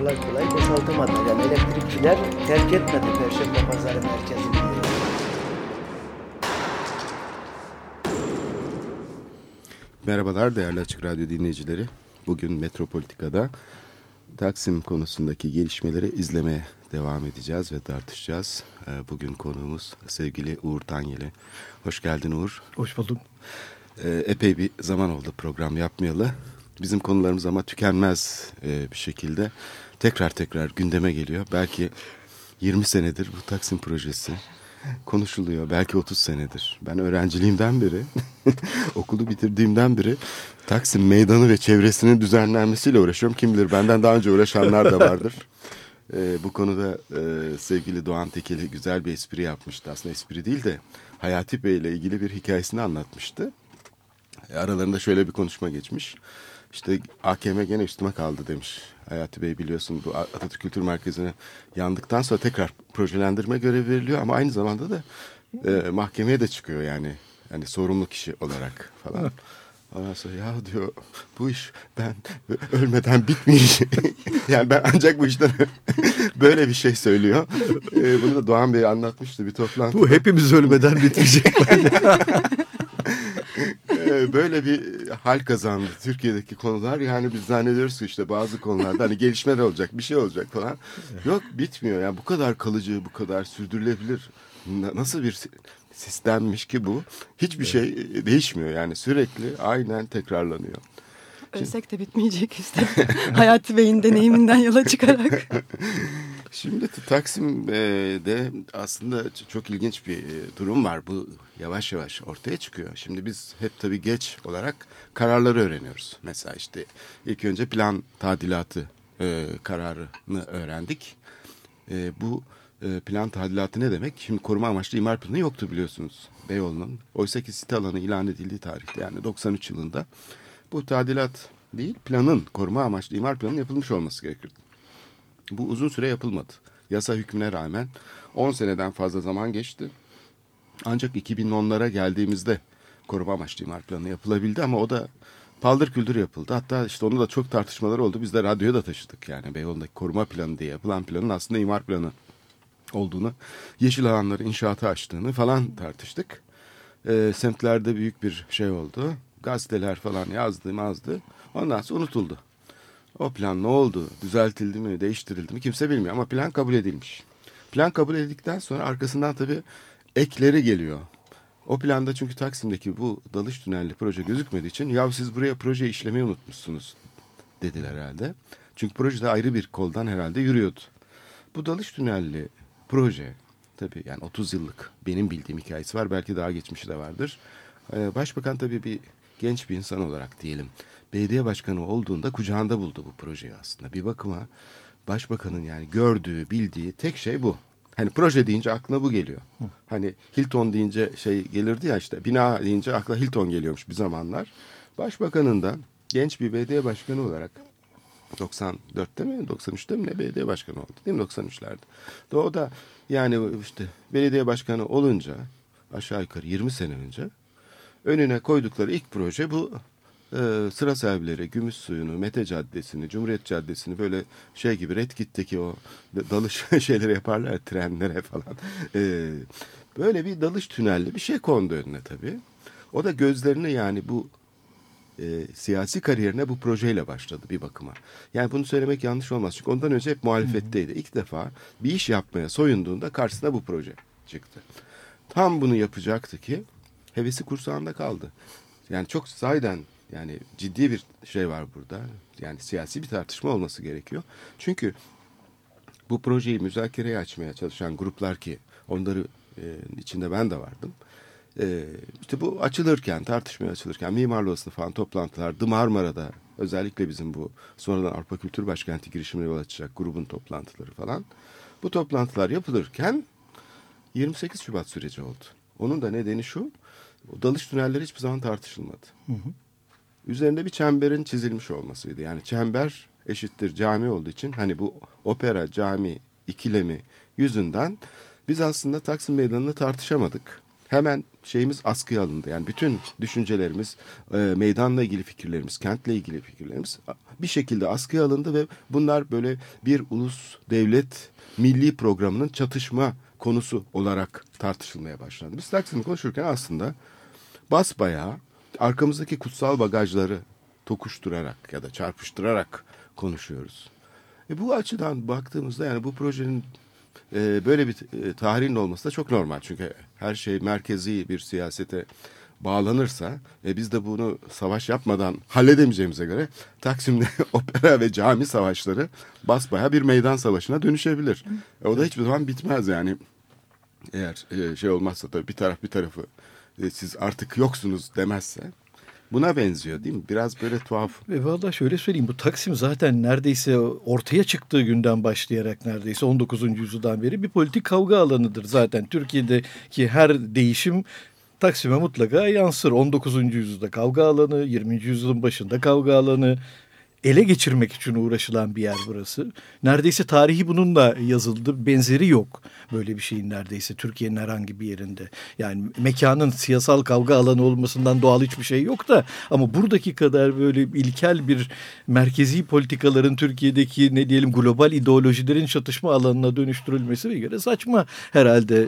Kolay kolay boşaltamadı. Yani elektrikçiler terk etmedi Perşembe Pazarı merkezini. Merhabalar değerli Açık Radyo dinleyicileri. Bugün Metropolitika'da Taksim konusundaki gelişmeleri izlemeye devam edeceğiz ve tartışacağız. Ee, Bugün konuğumuz sevgili Uğur Tanyeli. Hoş geldin Uğur. Hoş bulduk. Ee, Epey bir zaman oldu program yapmayalı. Bizim konularımız ama tükenmez e, bir şekilde tekrar tekrar gündeme geliyor. Belki 20 senedir bu Taksim projesi konuşuluyor. Belki 30 senedir. Ben öğrenciliğimden beri, okulu bitirdiğimden beri Taksim meydanı ve çevresinin düzenlenmesiyle uğraşıyorum. Kim bilir benden daha önce uğraşanlar da vardır. Ee, bu konuda e, sevgili Doğan Tekeli güzel bir espri yapmıştı. Aslında espri değil de Hayati Bey ile ilgili bir hikayesini anlatmıştı. E, Aralarında şöyle bir konuşma geçmiş. İşte AKM gene üstüme kaldı demiş. Hayati Bey biliyorsun bu Atatürk Kültür Merkezi'ne yandıktan sonra tekrar projelendirme görevi veriliyor ama aynı zamanda da e, mahkemeye de çıkıyor yani. Yani sorumlu kişi olarak falan. Ondan sonra ya diyor bu iş ben ölmeden bitmeyecek. yani ben ancak bu işten böyle bir şey söylüyor. E, bunu da Doğan Bey anlatmıştı bir toplantıda. Bu hepimiz ölmeden bitecek. Ee, böyle bir hal kazandı Türkiye'deki konular. Yani biz zannediyoruz ki işte bazı konularda hani gelişmeler olacak, bir şey olacak falan. Yok bitmiyor. Yani bu kadar kalıcı, bu kadar sürdürülebilir na- nasıl bir si- sistemmiş ki bu? Hiçbir şey değişmiyor. Yani sürekli aynen tekrarlanıyor. Ölsek de bitmeyecek işte. Hayati Bey'in deneyiminden yola çıkarak. Şimdi Taksim'de aslında çok ilginç bir e, durum var. Bu yavaş yavaş ortaya çıkıyor. Şimdi biz hep tabii geç olarak kararları öğreniyoruz. Mesela işte ilk önce plan tadilatı e, kararını öğrendik. E, bu e, plan tadilatı ne demek? Şimdi koruma amaçlı imar planı yoktu biliyorsunuz Beyoğlu'nun. Oysa ki site alanı ilan edildiği tarihte yani 93 yılında bu tadilat değil planın koruma amaçlı imar planının yapılmış olması gerekirdi. Bu uzun süre yapılmadı. Yasa hükmüne rağmen 10 seneden fazla zaman geçti. Ancak 2010'lara geldiğimizde koruma amaçlı imar planı yapılabildi ama o da paldır küldür yapıldı. Hatta işte onu da çok tartışmalar oldu. Biz de radyoya da taşıdık yani Beyoğlu'ndaki koruma planı diye yapılan planın aslında imar planı olduğunu, yeşil alanları inşaata açtığını falan tartıştık. Ee, semtlerde büyük bir şey oldu. Gazeteler falan yazdı mazdı. Ondan sonra unutuldu. O plan ne oldu? Düzeltildi mi? Değiştirildi mi? Kimse bilmiyor ama plan kabul edilmiş. Plan kabul edildikten sonra arkasından tabii ekleri geliyor. O planda çünkü Taksim'deki bu dalış tünelli proje gözükmediği için ya siz buraya proje işlemeyi unutmuşsunuz dediler herhalde. Çünkü projede ayrı bir koldan herhalde yürüyordu. Bu dalış tünelli proje tabii yani 30 yıllık benim bildiğim hikayesi var. Belki daha geçmişi de vardır. Ee, Başbakan tabii bir genç bir insan olarak diyelim. Belediye başkanı olduğunda kucağında buldu bu projeyi aslında. Bir bakıma başbakanın yani gördüğü, bildiği tek şey bu. Hani proje deyince aklına bu geliyor. Hani Hilton deyince şey gelirdi ya işte bina deyince akla Hilton geliyormuş bir zamanlar. Başbakanın da genç bir belediye başkanı olarak 94'te mi 93'te mi ne belediye başkanı oldu değil mi 93'lerde. O da yani işte belediye başkanı olunca aşağı yukarı 20 sene önce önüne koydukları ilk proje bu e, sıra sahipleri Gümüş Suyu'nu, Mete Caddesi'ni, Cumhuriyet Caddesi'ni böyle şey gibi Red Kit'teki o dalış şeyleri yaparlar ya, trenlere falan. E, böyle bir dalış tünelli bir şey kondu önüne tabii. O da gözlerini yani bu e, siyasi kariyerine bu projeyle başladı bir bakıma. Yani bunu söylemek yanlış olmaz. Çünkü ondan önce hep muhalefetteydi. İlk defa bir iş yapmaya soyunduğunda karşısına bu proje çıktı. Tam bunu yapacaktı ki hevesi kursağında kaldı. Yani çok sahiden yani ciddi bir şey var burada. Yani siyasi bir tartışma olması gerekiyor. Çünkü bu projeyi müzakereye açmaya çalışan gruplar ki onları e, içinde ben de vardım. E, işte bu açılırken, tartışmaya açılırken Mimarlı Odası'nda falan toplantılar, Marmara'da özellikle bizim bu sonradan Avrupa Kültür Başkenti girişimine yol açacak grubun toplantıları falan. Bu toplantılar yapılırken 28 Şubat süreci oldu. Onun da nedeni şu. Dalış tünelleri hiçbir zaman tartışılmadı. Üzerinde bir çemberin çizilmiş olmasıydı. Yani çember eşittir cami olduğu için hani bu opera cami ikilemi yüzünden biz aslında Taksim Meydanı'nı tartışamadık. Hemen şeyimiz askıya alındı. Yani bütün düşüncelerimiz, e, meydanla ilgili fikirlerimiz, kentle ilgili fikirlerimiz bir şekilde askıya alındı ve bunlar böyle bir ulus devlet milli programının çatışma konusu olarak tartışılmaya başlandı. Biz Taksim'i konuşurken aslında basbayağı arkamızdaki kutsal bagajları tokuşturarak ya da çarpıştırarak konuşuyoruz. E bu açıdan baktığımızda yani bu projenin e, böyle bir e, tarihin olması da çok normal. Çünkü her şey merkezi bir siyasete bağlanırsa ve biz de bunu savaş yapmadan halledemeyeceğimize göre Taksim'de opera ve cami savaşları basbaya bir meydan savaşına dönüşebilir. E, o da hiçbir zaman bitmez yani. Eğer e, şey olmazsa tabii bir taraf bir tarafı e, siz artık yoksunuz demezse buna benziyor değil mi? Biraz böyle tuhaf. Ve valla şöyle söyleyeyim bu Taksim zaten neredeyse ortaya çıktığı günden başlayarak neredeyse 19. yüzyıldan beri bir politik kavga alanıdır zaten. Türkiye'deki her değişim Taksim'e mutlaka yansır. 19. yüzyılda kavga alanı, 20. yüzyılın başında kavga alanı, ele geçirmek için uğraşılan bir yer burası. Neredeyse tarihi bununla yazıldı. Benzeri yok böyle bir şeyin neredeyse Türkiye'nin herhangi bir yerinde. Yani mekanın siyasal kavga alanı olmasından doğal hiçbir şey yok da ama buradaki kadar böyle ilkel bir merkezi politikaların Türkiye'deki ne diyelim global ideolojilerin çatışma alanına dönüştürülmesi bir göre saçma herhalde.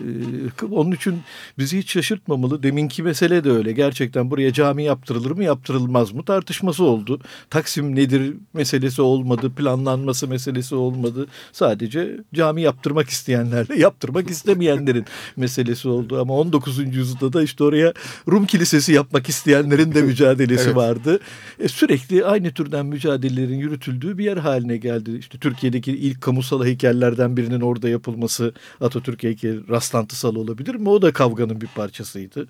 Ee, onun için bizi hiç şaşırtmamalı. Deminki mesele de öyle. Gerçekten buraya cami yaptırılır mı yaptırılmaz mı tartışması oldu. Taksim nedir meselesi olmadı, planlanması meselesi olmadı. Sadece cami yaptırmak isteyenlerle yaptırmak istemeyenlerin meselesi oldu. Ama 19. yüzyılda da işte oraya Rum Kilisesi yapmak isteyenlerin de mücadelesi evet. vardı. E, sürekli aynı türden mücadelelerin yürütüldüğü bir yer haline geldi. İşte Türkiye'deki ilk kamusal heykellerden birinin orada yapılması Atatürk heykeli rastlantısal olabilir mi? O da kavganın bir parçasıydı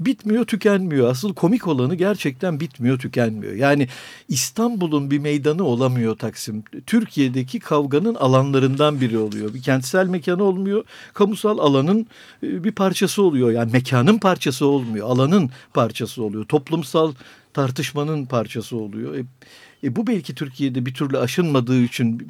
bitmiyor tükenmiyor. Asıl komik olanı gerçekten bitmiyor tükenmiyor. Yani İstanbul'un bir meydanı olamıyor Taksim. Türkiye'deki kavganın alanlarından biri oluyor. Bir kentsel mekanı olmuyor. Kamusal alanın e, bir parçası oluyor. Yani mekanın parçası olmuyor. Alanın parçası oluyor. Toplumsal tartışmanın parçası oluyor. E, e bu belki Türkiye'de bir türlü aşınmadığı için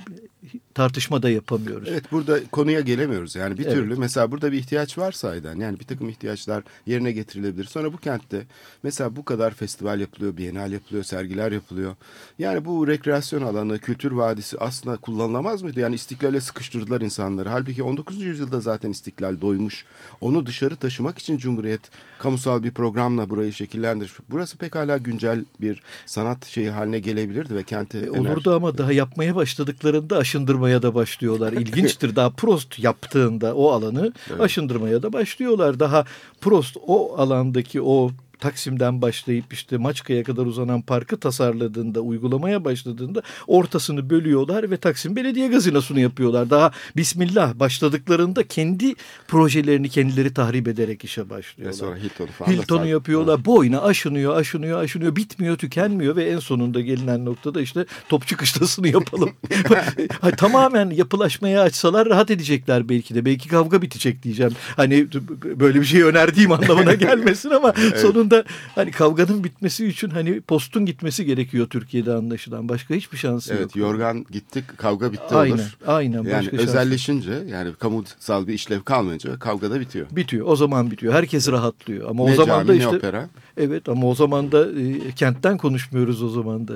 tartışma da yapamıyoruz. Evet burada konuya gelemiyoruz. Yani bir evet. türlü mesela burada bir ihtiyaç varsa Aydan yani bir takım ihtiyaçlar yerine getirilebilir. Sonra bu kentte mesela bu kadar festival yapılıyor, bienal yapılıyor, sergiler yapılıyor. Yani bu rekreasyon alanı, kültür vadisi aslında kullanılamaz mıydı? Yani istiklale sıkıştırdılar insanları. Halbuki 19. yüzyılda zaten istiklal doymuş. Onu dışarı taşımak için Cumhuriyet kamusal bir programla burayı şekillendirmiş. Burası pekala güncel bir sanat şeyi haline gelebilirdi ve kente... E, olurdu ama daha yapmaya başladıklarında aşındırmaya da başlıyorlar. İlginçtir daha Prost yaptığında o alanı evet. aşındırmaya da başlıyorlar. Daha Prost o alandaki o Taksim'den başlayıp işte Maçka'ya kadar uzanan parkı tasarladığında, uygulamaya başladığında ortasını bölüyorlar ve Taksim Belediye Gazinosunu yapıyorlar. Daha Bismillah başladıklarında kendi projelerini kendileri tahrip ederek işe başlıyorlar. Ve sonra Hilton'u falan. Hilton'u yapıyorlar. Boyuna aşınıyor, aşınıyor, aşınıyor. Bitmiyor, tükenmiyor ve en sonunda gelinen noktada işte topçu kışlasını yapalım. Tamamen yapılaşmaya açsalar rahat edecekler belki de. Belki kavga bitecek diyeceğim. Hani böyle bir şey önerdiğim anlamına gelmesin ama evet. sonunda sonunda hani kavganın bitmesi için hani postun gitmesi gerekiyor Türkiye'de anlaşılan. Başka hiçbir şansı evet, yok. Evet yorgan gitti kavga bitti aynen, olur. Aynen. Yani özelleşince şansı. yani kamusal bir işlev kalmayınca kavga da bitiyor. Bitiyor. O zaman bitiyor. Herkes rahatlıyor. Ama ne o zaman cami, da işte ne opera. Evet ama o zaman da e, kentten konuşmuyoruz o zaman da.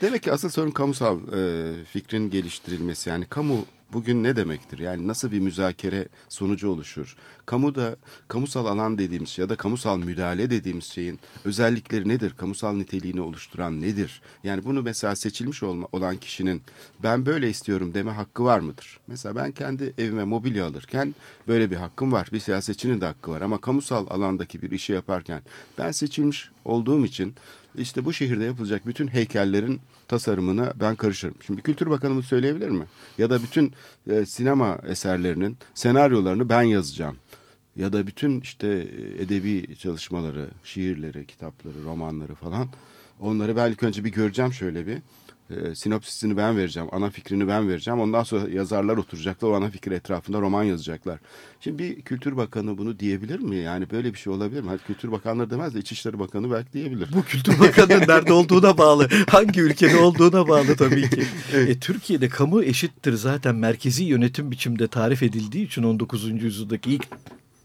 Demek ki asıl sorun kamusal e, fikrin geliştirilmesi. Yani kamu bugün ne demektir? Yani nasıl bir müzakere sonucu oluşur? Kamuda kamusal alan dediğimiz ya da kamusal müdahale dediğimiz şeyin özellikleri nedir? Kamusal niteliğini oluşturan nedir? Yani bunu mesela seçilmiş olma, olan kişinin ben böyle istiyorum deme hakkı var mıdır? Mesela ben kendi evime mobilya alırken böyle bir hakkım var. Bir siyasetçinin de hakkı var ama kamusal alandaki bir işi yaparken ben seçilmiş olduğum için işte bu şehirde yapılacak bütün heykellerin tasarımına ben karışırım. Şimdi Kültür Bakanımız söyleyebilir mi? Ya da bütün e, sinema eserlerinin senaryolarını ben yazacağım. Ya da bütün işte e, edebi çalışmaları, şiirleri, kitapları, romanları falan onları ben ilk önce bir göreceğim şöyle bir. E, sinopsisini ben vereceğim, ana fikrini ben vereceğim. Ondan sonra yazarlar oturacaklar, o ana fikir etrafında roman yazacaklar. Şimdi bir Kültür Bakanı bunu diyebilir mi? Yani böyle bir şey olabilir mi? Hadi Kültür Bakanları demez de İçişleri Bakanı belki diyebilir. Bu Kültür Bakanı'nın nerede olduğuna bağlı. Hangi ülkede olduğuna bağlı tabii ki. E, Türkiye'de kamu eşittir zaten merkezi yönetim biçimde tarif edildiği için 19. yüzyıldaki ilk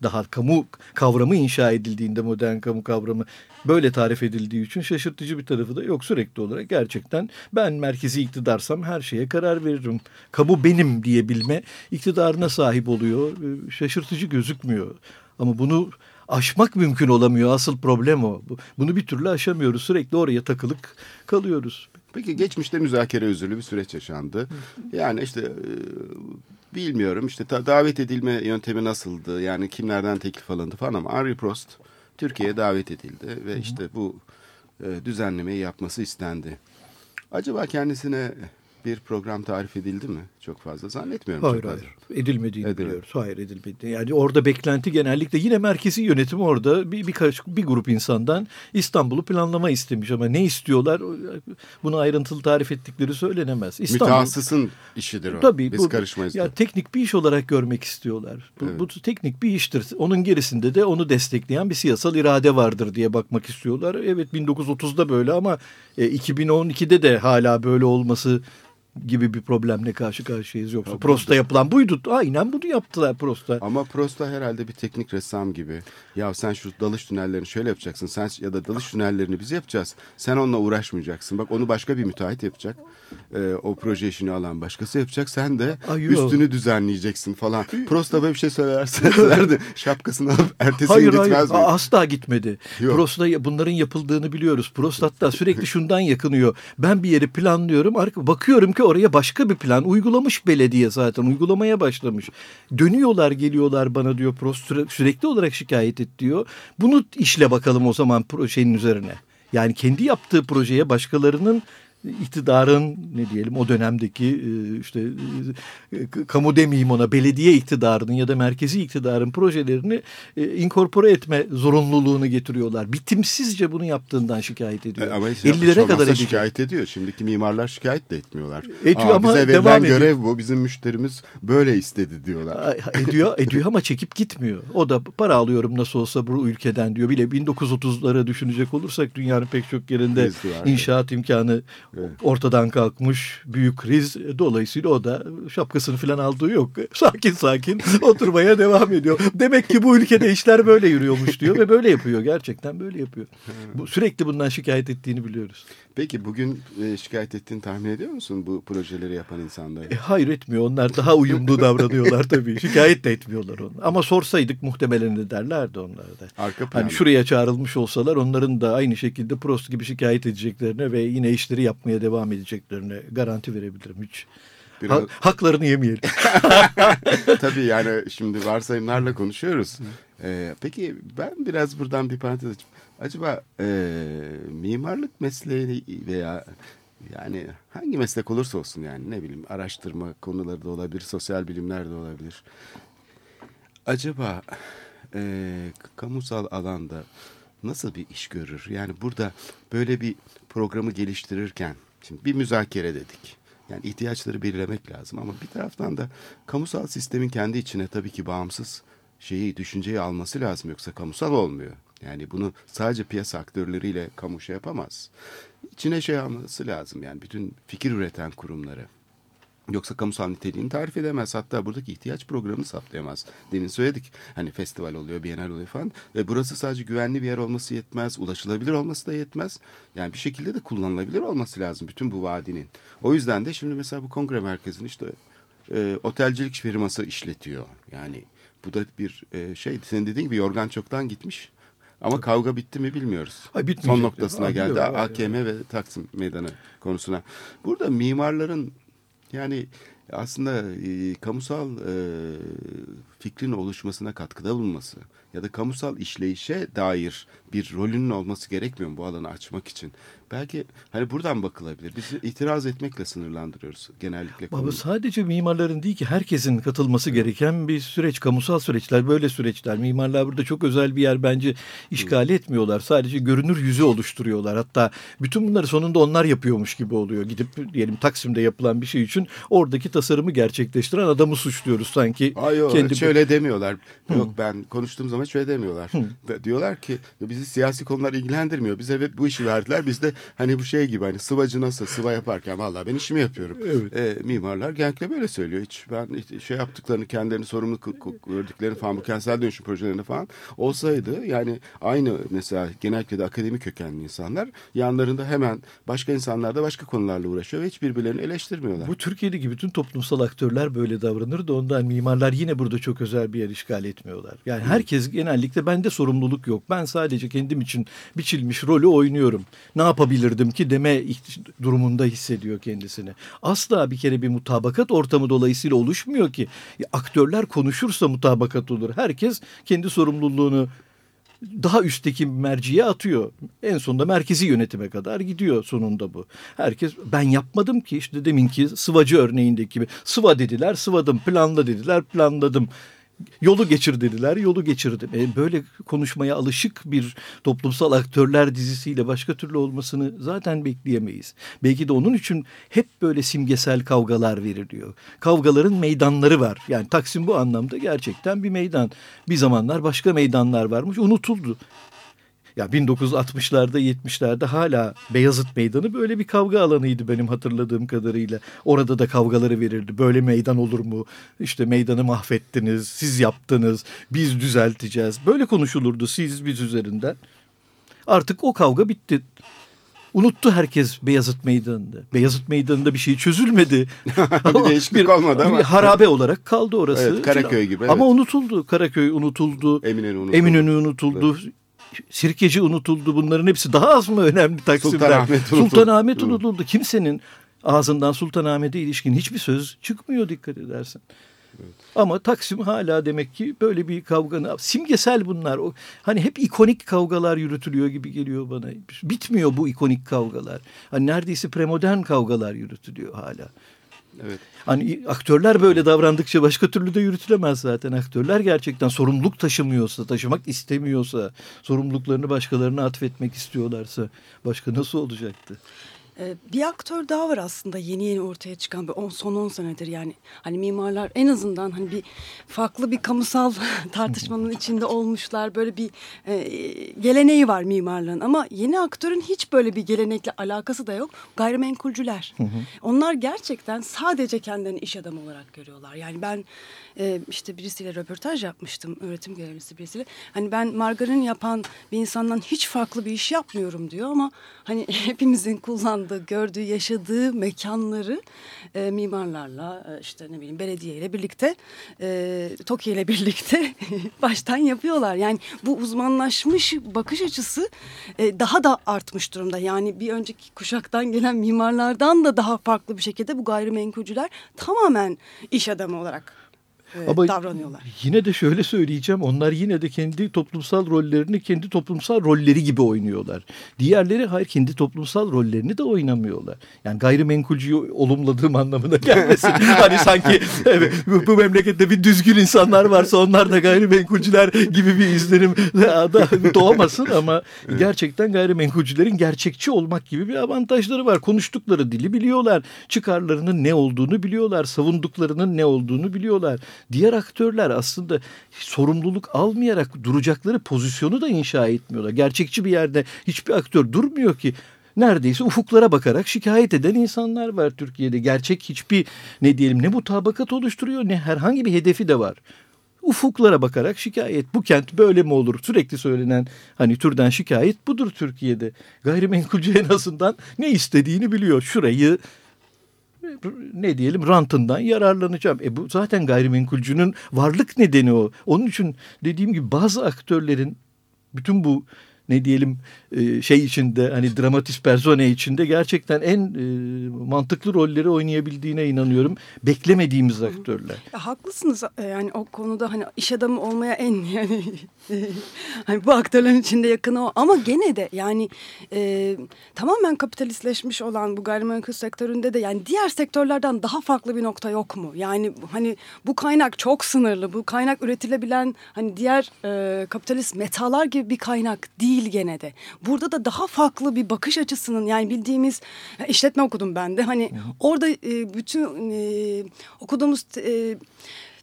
daha kamu kavramı inşa edildiğinde modern kamu kavramı böyle tarif edildiği için şaşırtıcı bir tarafı da yok sürekli olarak gerçekten ben merkezi iktidarsam her şeye karar veririm. Kamu benim diyebilme iktidarına sahip oluyor. E, Şaşırtıcı gözükmüyor. Ama bunu aşmak mümkün olamıyor. Asıl problem o. Bu- Bunu bir türlü aşamıyoruz. Sürekli oraya takılık kalıyoruz. Peki geçmişte müzakere özürlü bir süreç yaşandı. Yani işte e, bilmiyorum işte ta- davet edilme yöntemi nasıldı? Yani kimlerden teklif alındı falan ama Henri Prost Türkiye'ye davet edildi ve işte bu e, düzenlemeyi yapması istendi. Acaba kendisine bir program tarif edildi mi? Çok fazla zannetmiyorum. Hayır çok fazla. hayır. Edilmediğini Edilmedi. biliyoruz. Hayır edilmedi. Yani orada beklenti genellikle yine merkezi yönetim orada bir birkaç bir grup insandan İstanbul'u planlama istemiş ama ne istiyorlar bunu ayrıntılı tarif ettikleri söylenemez. İstanbul Mütehassısın işidir o. Tabii Biz bu, karışmayız. Ya teknik bir iş olarak görmek istiyorlar. Bu, Evet. bu teknik bir iştir. Onun gerisinde de onu destekleyen bir siyasal irade vardır diye bakmak istiyorlar. Evet 1930'da böyle ama e, 2012'de de hala böyle olması gibi bir problemle karşı karşıyayız. Yoksa Tabii. Prost'a yapılan buydu. Aynen bunu yaptılar Prost'a. Ama Prost'a herhalde bir teknik ressam gibi. Ya sen şu dalış tünellerini şöyle yapacaksın. Sen ya da dalış tünellerini biz yapacağız. Sen onunla uğraşmayacaksın. Bak onu başka bir müteahhit yapacak. Ee, o proje işini alan başkası yapacak. Sen de Ay, yok. üstünü düzenleyeceksin falan. Prost'a böyle bir şey söylerse. Şapkasını alıp ertesi Hayır gün hayır gitmez mi? Asla gitmedi. Yok. Prost'ta bunların yapıldığını biliyoruz. Prost hatta sürekli şundan yakınıyor. Ben bir yeri planlıyorum. Bakıyorum ki oraya başka bir plan uygulamış belediye zaten. Uygulamaya başlamış. Dönüyorlar geliyorlar bana diyor Prost süre- sürekli olarak şikayet et diyor. Bunu işle bakalım o zaman projenin üzerine. Yani kendi yaptığı projeye başkalarının iktidarın ne diyelim o dönemdeki e, işte e, kamu demeyeyim ona belediye iktidarının ya da merkezi iktidarın projelerini e, inkorpore etme zorunluluğunu getiriyorlar. Bitimsizce bunu yaptığından şikayet ediyor. Ama hiç 50'lere yapmış kadar edecek. şikayet ediyor. Şimdiki mimarlar şikayet de etmiyorlar. Ediyor Aa, ama bize verilen devam ediyor. görev bu. Bizim müşterimiz böyle istedi diyorlar. Ediyor ediyor ama çekip gitmiyor. O da para alıyorum nasıl olsa bu ülkeden diyor. Bile 1930'lara düşünecek olursak dünyanın pek çok yerinde inşaat imkanı Evet. ortadan kalkmış. Büyük kriz. Dolayısıyla o da şapkasını falan aldığı yok. Sakin sakin oturmaya devam ediyor. Demek ki bu ülkede işler böyle yürüyormuş diyor ve böyle yapıyor. Gerçekten böyle yapıyor. Bu, sürekli bundan şikayet ettiğini biliyoruz. Peki bugün e, şikayet ettiğini tahmin ediyor musun bu projeleri yapan insanları? E, hayır etmiyor. Onlar daha uyumlu davranıyorlar tabii. Şikayet de etmiyorlar onu. Ama sorsaydık muhtemelen ederlerdi onlar da. Arka planda. Hani şuraya çağrılmış olsalar onların da aynı şekilde Prost gibi şikayet edeceklerine ve yine işleri yapmaya devam edeceklerine garanti verebilirim. Hiç Biraz- Ha- haklarını yemeyelim. Tabii yani şimdi varsayımlarla konuşuyoruz. Ee, peki ben biraz buradan bir parantez açayım. Acaba e, mimarlık mesleği veya yani hangi meslek olursa olsun yani ne bileyim araştırma konuları da olabilir, sosyal bilimler de olabilir. Acaba e, kamusal alanda nasıl bir iş görür? Yani burada böyle bir programı geliştirirken şimdi bir müzakere dedik. Yani ihtiyaçları belirlemek lazım ama bir taraftan da kamusal sistemin kendi içine tabii ki bağımsız şeyi, düşünceyi alması lazım yoksa kamusal olmuyor. Yani bunu sadece piyasa aktörleriyle kamu şey yapamaz. İçine şey alması lazım yani bütün fikir üreten kurumları. Yoksa kamusal niteliğini tarif edemez. Hatta buradaki ihtiyaç programını saptayamaz. Demin söyledik. Hani festival oluyor, bienal oluyor falan. Ve burası sadece güvenli bir yer olması yetmez. Ulaşılabilir olması da yetmez. Yani bir şekilde de kullanılabilir olması lazım bütün bu vadinin. O yüzden de şimdi mesela bu kongre merkezini işte e, otelcilik firması işletiyor. Yani bu da bir e, şey. Senin dediğin gibi yorgan çoktan gitmiş. Ama kavga bitti mi bilmiyoruz. Ay, bitmeyecek. Son noktasına Aa, geldi. biliyorum. AKM ve Taksim Meydanı konusuna. Burada mimarların yani aslında e, kamusal e, fikrin oluşmasına katkıda bulunması ya da kamusal işleyişe dair bir rolünün olması gerekmiyor mu bu alanı açmak için? Belki hani buradan bakılabilir. Biz itiraz etmekle sınırlandırıyoruz genellikle. Baba sadece mimarların değil ki herkesin katılması gereken bir süreç. Kamusal süreçler böyle süreçler. Mimarlar burada çok özel bir yer bence işgal etmiyorlar. Sadece görünür yüzü oluşturuyorlar. Hatta bütün bunları sonunda onlar yapıyormuş gibi oluyor. Gidip diyelim Taksim'de yapılan bir şey için oradaki tasarımı gerçekleştiren adamı suçluyoruz sanki. Ay yok kendi- şöyle demiyorlar. Yok ben konuştuğum zaman şöyle demiyorlar. Diyorlar ki bizi siyasi konular ilgilendirmiyor. Bize hep bu işi verdiler. Biz de hani bu şey gibi hani sıvacı nasıl sıva yaparken vallahi ben işimi yapıyorum. Evet. E, mimarlar genellikle böyle söylüyor. Hiç ben şey yaptıklarını kendilerini sorumlu gördüklerini falan bu kentsel dönüşüm projelerinde falan olsaydı yani aynı mesela genellikle de akademik kökenli insanlar yanlarında hemen başka insanlar da başka konularla uğraşıyor ve hiç birbirlerini eleştirmiyorlar. Bu Türkiye'deki bütün toplumsal aktörler böyle davranır da ondan mimarlar yine burada çok özel bir yer işgal etmiyorlar. Yani herkes genellikle bende sorumluluk yok. Ben sadece kendim için biçilmiş rolü oynuyorum. Ne yapabilirdim ki deme durumunda hissediyor kendisini. Asla bir kere bir mutabakat ortamı dolayısıyla oluşmuyor ki. Aktörler konuşursa mutabakat olur. Herkes kendi sorumluluğunu daha üstteki merciye atıyor. En sonunda merkezi yönetime kadar gidiyor sonunda bu. Herkes ben yapmadım ki işte deminki sıvacı örneğindeki gibi. Sıva dediler sıvadım planla dediler planladım. Yolu geçir dediler, yolu geçirdim. E, böyle konuşmaya alışık bir toplumsal aktörler dizisiyle başka türlü olmasını zaten bekleyemeyiz. Belki de onun için hep böyle simgesel kavgalar veriliyor. Kavgaların meydanları var. Yani Taksim bu anlamda gerçekten bir meydan. Bir zamanlar başka meydanlar varmış, unutuldu. Ya 1960'larda 70'lerde hala Beyazıt Meydanı böyle bir kavga alanıydı benim hatırladığım kadarıyla. Orada da kavgaları verirdi. Böyle meydan olur mu? İşte meydanı mahvettiniz, siz yaptınız, biz düzelteceğiz. Böyle konuşulurdu siz biz üzerinden. Artık o kavga bitti. Unuttu herkes Beyazıt Meydanı'nda. Beyazıt Meydanı'nda bir şey çözülmedi. Bir değişiklik olmadı ama. Bir harabe olarak kaldı orası. Evet, Karaköy gibi, Ama evet. unutuldu. Karaköy unutuldu. Eminönü unutuldu. Eminönü unutuldu. Sirkeci unutuldu. Bunların hepsi daha az mı önemli Taksim'den? Sultanahmet unutuldu. Sultanahmet unutuldu. Kimsenin ağzından Sultanahmet'e ilişkin hiçbir söz çıkmıyor dikkat edersen. Ama Taksim hala demek ki böyle bir kavganın simgesel bunlar. O, hani hep ikonik kavgalar yürütülüyor gibi geliyor bana. Bitmiyor bu ikonik kavgalar. Hani neredeyse premodern kavgalar yürütülüyor hala. Evet. Hani aktörler böyle davrandıkça başka türlü de yürütülemez zaten. Aktörler gerçekten sorumluluk taşımıyorsa, taşımak istemiyorsa, sorumluluklarını başkalarına atfetmek istiyorlarsa başka nasıl olacaktı? Ee, Bir aktör daha var aslında yeni yeni ortaya çıkan bir on, son 10 senedir yani. Hani mimarlar en azından hani bir farklı bir kamusal tartışmanın içinde olmuşlar. Böyle bir e, geleneği var mimarlığın ama yeni aktörün hiç böyle bir gelenekle alakası da yok. Gayrimenkulcüler. Onlar gerçekten sadece kendilerini iş adamı olarak görüyorlar. Yani ben e, işte birisiyle röportaj yapmıştım öğretim görevlisi birisiyle. Hani ben margarin yapan bir insandan hiç farklı bir iş yapmıyorum diyor ama hani hepimizin kullandığı gördüğü, yaşadığı mekanları e, mimarlarla e, işte ne bileyim belediyeyle birlikte e, TOKİ ile birlikte baştan yapıyorlar. Yani bu uzmanlaşmış bakış açısı e, daha da artmış durumda. Yani bir önceki kuşaktan gelen mimarlardan da daha farklı bir şekilde bu gayrimenkulcüler tamamen iş adamı olarak e, Ama davranıyorlar. Yine de şöyle söyleyeceğim. Onlar yine de kendi toplumsal rollerini kendi toplumsal rolleri gibi oynuyorlar. Diğerleri hayır kendi toplumsal rollerini de oynamıyorlar. Yani gayrimenkulcüyü olumladığım anlamına gelmesin. hani sanki evet, bu, bu memlekette bir düzgün insanlar varsa onlar da gayrimenkulcüler gibi bir izlenim da doğamasın ama gerçekten gayrimenkulcülerin gerçekçi olmak gibi bir avantajları var. Konuştukları dili biliyorlar. Çıkarlarının ne olduğunu biliyorlar. Savunduklarının ne olduğunu biliyorlar. Diğer aktörler aslında sorumluluk almayarak duracakları pozisyonu da inşa etmiyorlar. Gerçekçi bir yerde hiçbir aktör durmuyor ki. Neredeyse ufuklara bakarak şikayet eden insanlar var Türkiye'de. Gerçek hiçbir ne diyelim ne mutabakat oluşturuyor ne herhangi bir hedefi de var. Ufuklara bakarak şikayet. Bu kent böyle mi olur? Sürekli söylenen hani türden şikayet budur Türkiye'de. Gayrimenkulcü en azından ne istediğini biliyor. Şurayı ne diyelim rantından yararlanacağım. E bu zaten gayrimenkulcünün varlık nedeni o. Onun için dediğim gibi bazı aktörlerin bütün bu ne diyelim e, şey içinde hani dramatis persone içinde gerçekten en e, mantıklı rolleri oynayabildiğine inanıyorum. Beklemediğimiz aktörler. Ya, haklısınız e, yani o konuda hani iş adamı olmaya en yani hani bu aktörlerin içinde yakını o ama gene de yani e, tamamen kapitalistleşmiş olan bu gayrimenkul sektöründe de yani diğer sektörlerden daha farklı bir nokta yok mu? Yani hani bu kaynak çok sınırlı bu kaynak üretilebilen hani diğer e, kapitalist metalar gibi bir kaynak değil gene de. Burada da daha farklı bir bakış açısının yani bildiğimiz işletme okudum ben de hani orada e, bütün e, okuduğumuz e,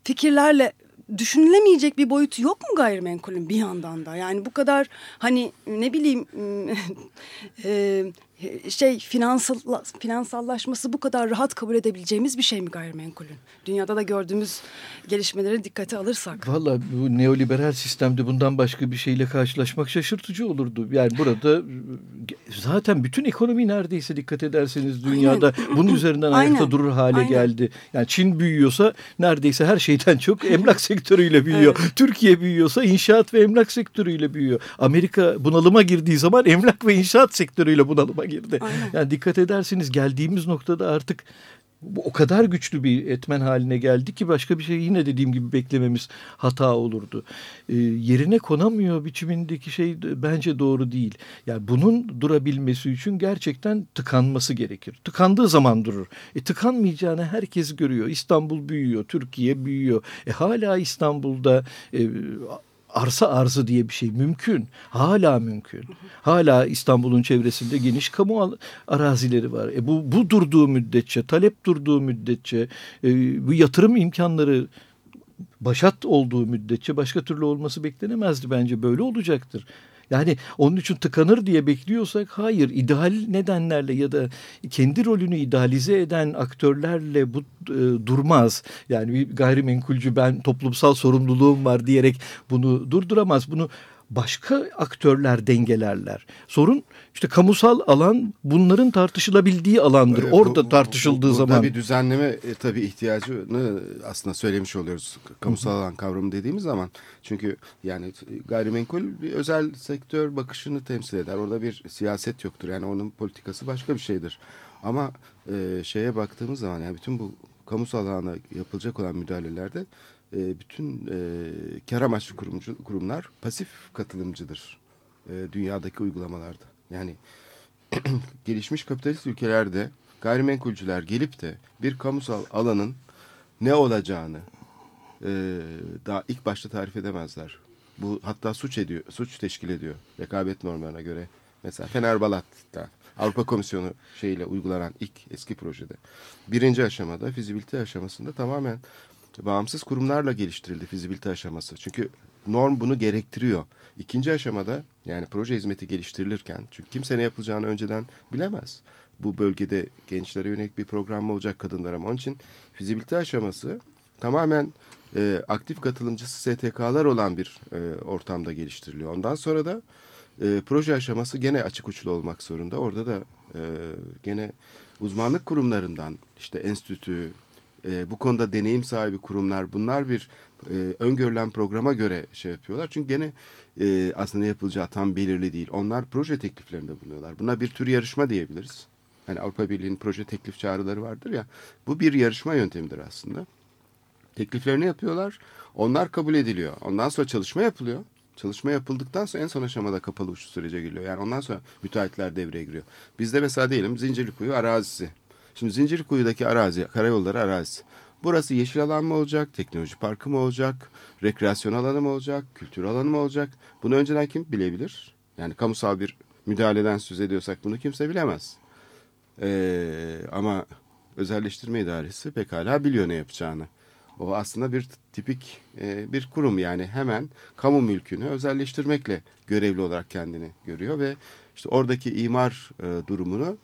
fikirlerle düşünülemeyecek bir boyutu yok mu gayrimenkulün bir yandan da? Yani bu kadar hani ne bileyim e, şey finansal finansallaşması bu kadar rahat kabul edebileceğimiz bir şey mi gayrimenkulün? Dünyada da gördüğümüz gelişmeleri dikkate alırsak. Valla bu neoliberal sistemde bundan başka bir şeyle karşılaşmak şaşırtıcı olurdu. Yani burada zaten bütün ekonomi neredeyse dikkat ederseniz dünyada Aynen. bunun üzerinden ayakta Aynen. durur hale Aynen. geldi. Yani Çin büyüyorsa neredeyse her şeyden çok emlak sektörüyle büyüyor. Evet. Türkiye büyüyorsa inşaat ve emlak sektörüyle büyüyor. Amerika bunalıma girdiği zaman emlak ve inşaat sektörüyle bunalıma girdi. Aynen. Yani dikkat edersiniz geldiğimiz noktada artık o kadar güçlü bir etmen haline geldi ki başka bir şey yine dediğim gibi beklememiz hata olurdu. E, yerine konamıyor biçimindeki şey bence doğru değil. Yani bunun durabilmesi için gerçekten tıkanması gerekir. Tıkandığı zaman durur. E, tıkanmayacağını herkes görüyor. İstanbul büyüyor, Türkiye büyüyor. E, hala İstanbul'da e, arsa arzı diye bir şey mümkün. Hala mümkün. Hala İstanbul'un çevresinde geniş kamu arazileri var. E bu, bu durduğu müddetçe, talep durduğu müddetçe, e, bu yatırım imkanları başat olduğu müddetçe başka türlü olması beklenemezdi bence. Böyle olacaktır. Yani onun için tıkanır diye bekliyorsak hayır ideal nedenlerle ya da kendi rolünü idealize eden aktörlerle bu e, durmaz. Yani bir gayrimenkulcü ben toplumsal sorumluluğum var diyerek bunu durduramaz. Bunu başka aktörler dengelerler. Sorun işte kamusal alan bunların tartışılabildiği alandır. Evet, Orada bu, tartışıldığı bu, zaman. bir düzenleme e, tabii ihtiyacını aslında söylemiş oluyoruz. Kamusal alan kavramı dediğimiz zaman. Çünkü yani gayrimenkul bir özel sektör bakışını temsil eder. Orada bir siyaset yoktur. Yani onun politikası başka bir şeydir. Ama e, şeye baktığımız zaman yani bütün bu kamusal alana yapılacak olan müdahalelerde e, bütün e, kar amaçlı kurumcu, kurumlar pasif katılımcıdır e, dünyadaki uygulamalarda. Yani gelişmiş kapitalist ülkelerde gayrimenkulcüler gelip de bir kamusal alanın ne olacağını e, daha ilk başta tarif edemezler. Bu hatta suç ediyor, suç teşkil ediyor rekabet normlarına göre. Mesela Fenerbahçe'de Avrupa Komisyonu şeyle uygulanan ilk eski projede. Birinci aşamada fizibilite aşamasında tamamen bağımsız kurumlarla geliştirildi fizibilite aşaması. Çünkü norm bunu gerektiriyor. İkinci aşamada yani proje hizmeti geliştirilirken çünkü kimse ne yapılacağını önceden bilemez. Bu bölgede gençlere yönelik bir program mı olacak kadınlara mı? Onun için fizibilite aşaması tamamen e, aktif katılımcısı STK'lar olan bir e, ortamda geliştiriliyor. Ondan sonra da e, proje aşaması gene açık uçlu olmak zorunda. Orada da e, gene uzmanlık kurumlarından işte enstitü, e, bu konuda deneyim sahibi kurumlar bunlar bir e, öngörülen programa göre şey yapıyorlar. Çünkü gene e, aslında ne yapılacağı tam belirli değil. Onlar proje tekliflerinde bulunuyorlar. Buna bir tür yarışma diyebiliriz. Hani Avrupa Birliği'nin proje teklif çağrıları vardır ya. Bu bir yarışma yöntemidir aslında. Tekliflerini yapıyorlar. Onlar kabul ediliyor. Ondan sonra çalışma yapılıyor. Çalışma yapıldıktan sonra en son aşamada kapalı uçuş sürece giriyor. Yani ondan sonra müteahhitler devreye giriyor. Bizde mesela diyelim Zincirlikuyu arazisi. Şimdi Zincirlikuyu'daki arazi, karayolları arazisi. Burası yeşil alan mı olacak, teknoloji parkı mı olacak, rekreasyon alanı mı olacak, kültür alanı mı olacak? Bunu önceden kim bilebilir? Yani kamusal bir müdahaleden söz ediyorsak bunu kimse bilemez. Ee, ama özelleştirme idaresi pekala biliyor ne yapacağını. O aslında bir tipik e, bir kurum yani hemen kamu mülkünü özelleştirmekle görevli olarak kendini görüyor ve işte oradaki imar e, durumunu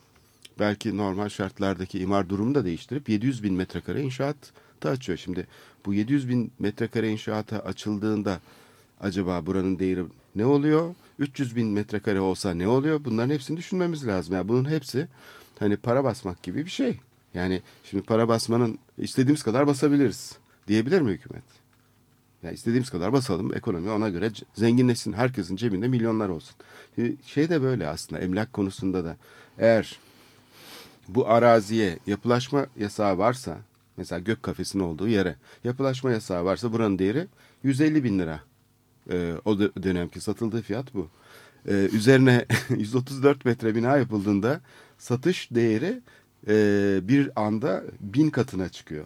belki normal şartlardaki imar durumu da değiştirip 700 bin metrekare inşaat da açıyor. Şimdi bu 700 bin metrekare inşaata açıldığında acaba buranın değeri ne oluyor? 300 bin metrekare olsa ne oluyor? Bunların hepsini düşünmemiz lazım. Yani bunun hepsi hani para basmak gibi bir şey. Yani şimdi para basmanın istediğimiz kadar basabiliriz diyebilir mi hükümet? Yani istediğimiz kadar basalım ekonomi ona göre zenginleşsin. Herkesin cebinde milyonlar olsun. Şey de böyle aslında emlak konusunda da eğer bu araziye yapılaşma yasağı varsa mesela gök kafesinin olduğu yere yapılaşma yasağı varsa buranın değeri 150 bin lira. Ee, o dönemki satıldığı fiyat bu. Ee, üzerine 134 metre bina yapıldığında satış değeri e, bir anda bin katına çıkıyor.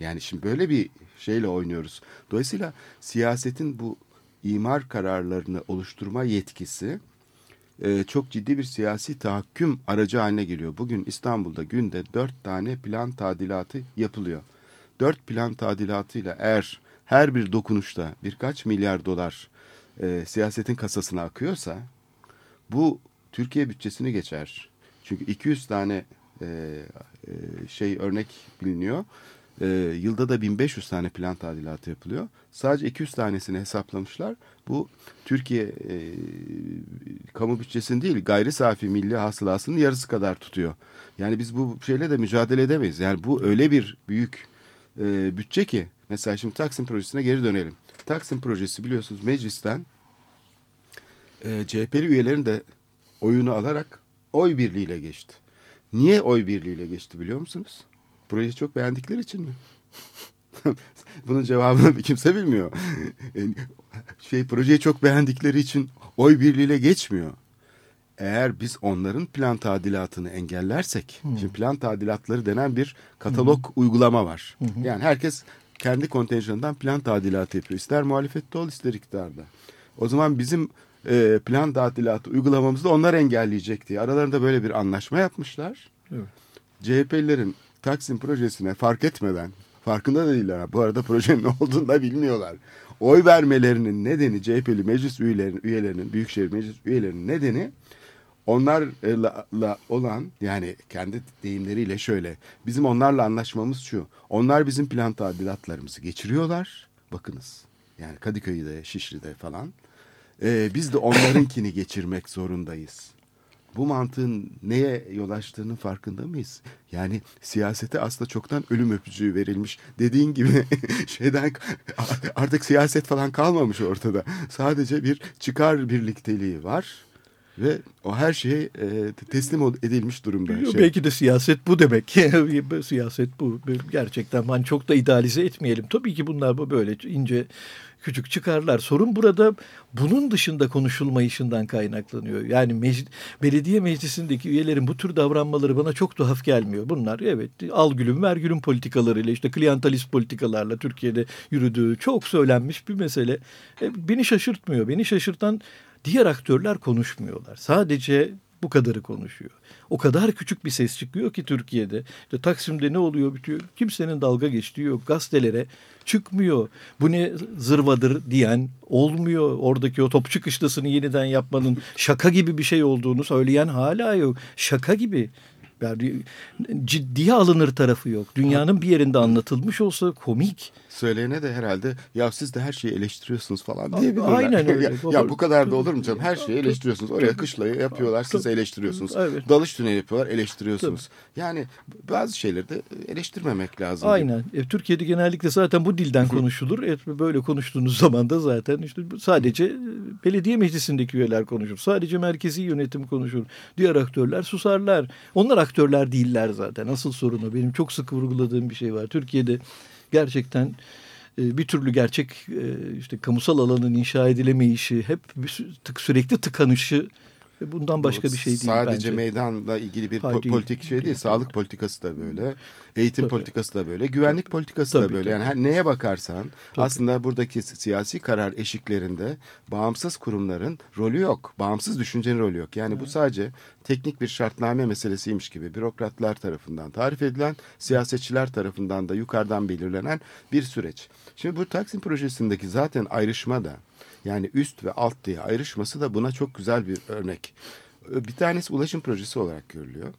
Yani şimdi böyle bir şeyle oynuyoruz. Dolayısıyla siyasetin bu imar kararlarını oluşturma yetkisi e, çok ciddi bir siyasi tahakküm aracı haline geliyor. Bugün İstanbul'da günde dört tane plan tadilatı yapılıyor. Dört plan tadilatıyla eğer her bir dokunuşta birkaç milyar dolar e, siyasetin kasasına akıyorsa bu Türkiye bütçesini geçer. Çünkü 200 tane e, e, şey örnek biliniyor. E, yılda da 1500 tane plan tadilatı yapılıyor. Sadece 200 tanesini hesaplamışlar. Bu Türkiye e, kamu bütçesinin değil gayri safi milli hasılasının yarısı kadar tutuyor. Yani biz bu şeyle de mücadele edemeyiz. Yani bu öyle bir büyük e, bütçe ki mesela şimdi Taksim projesine geri dönelim. Taksim projesi biliyorsunuz meclisten e, CHP'li üyelerin de oyunu alarak oy birliğiyle geçti. Niye oy birliğiyle geçti biliyor musunuz? Projeyi çok beğendikleri için mi? Bunun cevabını kimse bilmiyor. şey projeyi çok beğendikleri için oy birliğiyle geçmiyor. Eğer biz onların plan tadilatını engellersek, hmm. şimdi plan tadilatları denen bir katalog hmm. uygulama var. Hmm. Yani herkes kendi kontenjanından plan tadilatı yapıyor. İster muhalefette ol, ister iktidarda. O zaman bizim e, plan tadilatı uygulamamızı onlar engelleyecek diye aralarında böyle bir anlaşma yapmışlar. Evet. CHP'lilerin Taksim projesine fark etmeden farkında da değiller. Bu arada projenin ne olduğunu da bilmiyorlar. Oy vermelerinin nedeni CHP'li meclis üyelerinin, üyelerinin Büyükşehir Meclis üyelerinin nedeni onlarla olan yani kendi deyimleriyle şöyle bizim onlarla anlaşmamız şu. Onlar bizim plan tadilatlarımızı geçiriyorlar. Bakınız yani Kadıköy'de, Şişli'de falan. Ee, biz de onlarınkini geçirmek zorundayız bu mantığın neye yol açtığının farkında mıyız? Yani siyasete aslında çoktan ölüm öpücüğü verilmiş. Dediğin gibi şeyden artık siyaset falan kalmamış ortada. Sadece bir çıkar birlikteliği var ve o her şeye e, teslim edilmiş durumda. Şey. Belki de siyaset bu demek. siyaset bu. Gerçekten ben çok da idealize etmeyelim. Tabii ki bunlar bu böyle ince küçük çıkarlar. Sorun burada bunun dışında konuşulmayışından kaynaklanıyor. Yani meclis, belediye meclisindeki üyelerin bu tür davranmaları bana çok tuhaf gelmiyor. Bunlar evet al gülüm ver gülüm politikalarıyla işte klientalist politikalarla Türkiye'de yürüdüğü çok söylenmiş bir mesele. E, beni şaşırtmıyor. Beni şaşırtan diğer aktörler konuşmuyorlar. Sadece bu kadarı konuşuyor. O kadar küçük bir ses çıkıyor ki Türkiye'de. İşte Taksim'de ne oluyor bitiyor. Kimsenin dalga geçtiği yok. Gazetelere çıkmıyor. Bu ne zırvadır diyen olmuyor. Oradaki o top çıkışlasını yeniden yapmanın şaka gibi bir şey olduğunu söyleyen hala yok. Şaka gibi. Yani ciddiye alınır tarafı yok. Dünyanın bir yerinde anlatılmış olsa komik. Söyleyene de herhalde ya siz de her şeyi eleştiriyorsunuz falan diyebilirler. Aynen öyle. ya, ya bu kadar da olur mu canım? Her şeyi eleştiriyorsunuz. Oraya kışlayı yapıyorlar siz eleştiriyorsunuz. Evet. Dalış tüneli yapıyorlar eleştiriyorsunuz. Yani bazı şeyleri de eleştirmemek lazım. Aynen. E, Türkiye'de genellikle zaten bu dilden konuşulur. E, böyle konuştuğunuz zaman da zaten işte sadece e, belediye meclisindeki üyeler konuşur. Sadece merkezi yönetim konuşur. Diğer aktörler susarlar. Onlar aktörler değiller zaten. Asıl sorunu benim çok sık vurguladığım bir şey var. Türkiye'de gerçekten e, bir türlü gerçek e, işte kamusal alanın inşa edilemeyişi, hep sürekli tıkanışı Bundan başka bir şey değil Sadece bence. meydanla ilgili bir po politik şey değil. Sağlık politikası da böyle. Eğitim Tabii. politikası da böyle. Güvenlik Tabii. politikası Tabii da böyle. Yani her, neye bakarsan Tabii. aslında buradaki siyasi karar eşiklerinde bağımsız kurumların rolü yok. Bağımsız düşüncenin rolü yok. Yani evet. bu sadece teknik bir şartname meselesiymiş gibi bürokratlar tarafından tarif edilen, siyasetçiler tarafından da yukarıdan belirlenen bir süreç. Şimdi bu Taksim projesindeki zaten ayrışma da yani üst ve alt diye ayrışması da buna çok güzel bir örnek. Bir tanesi ulaşım projesi olarak görülüyor.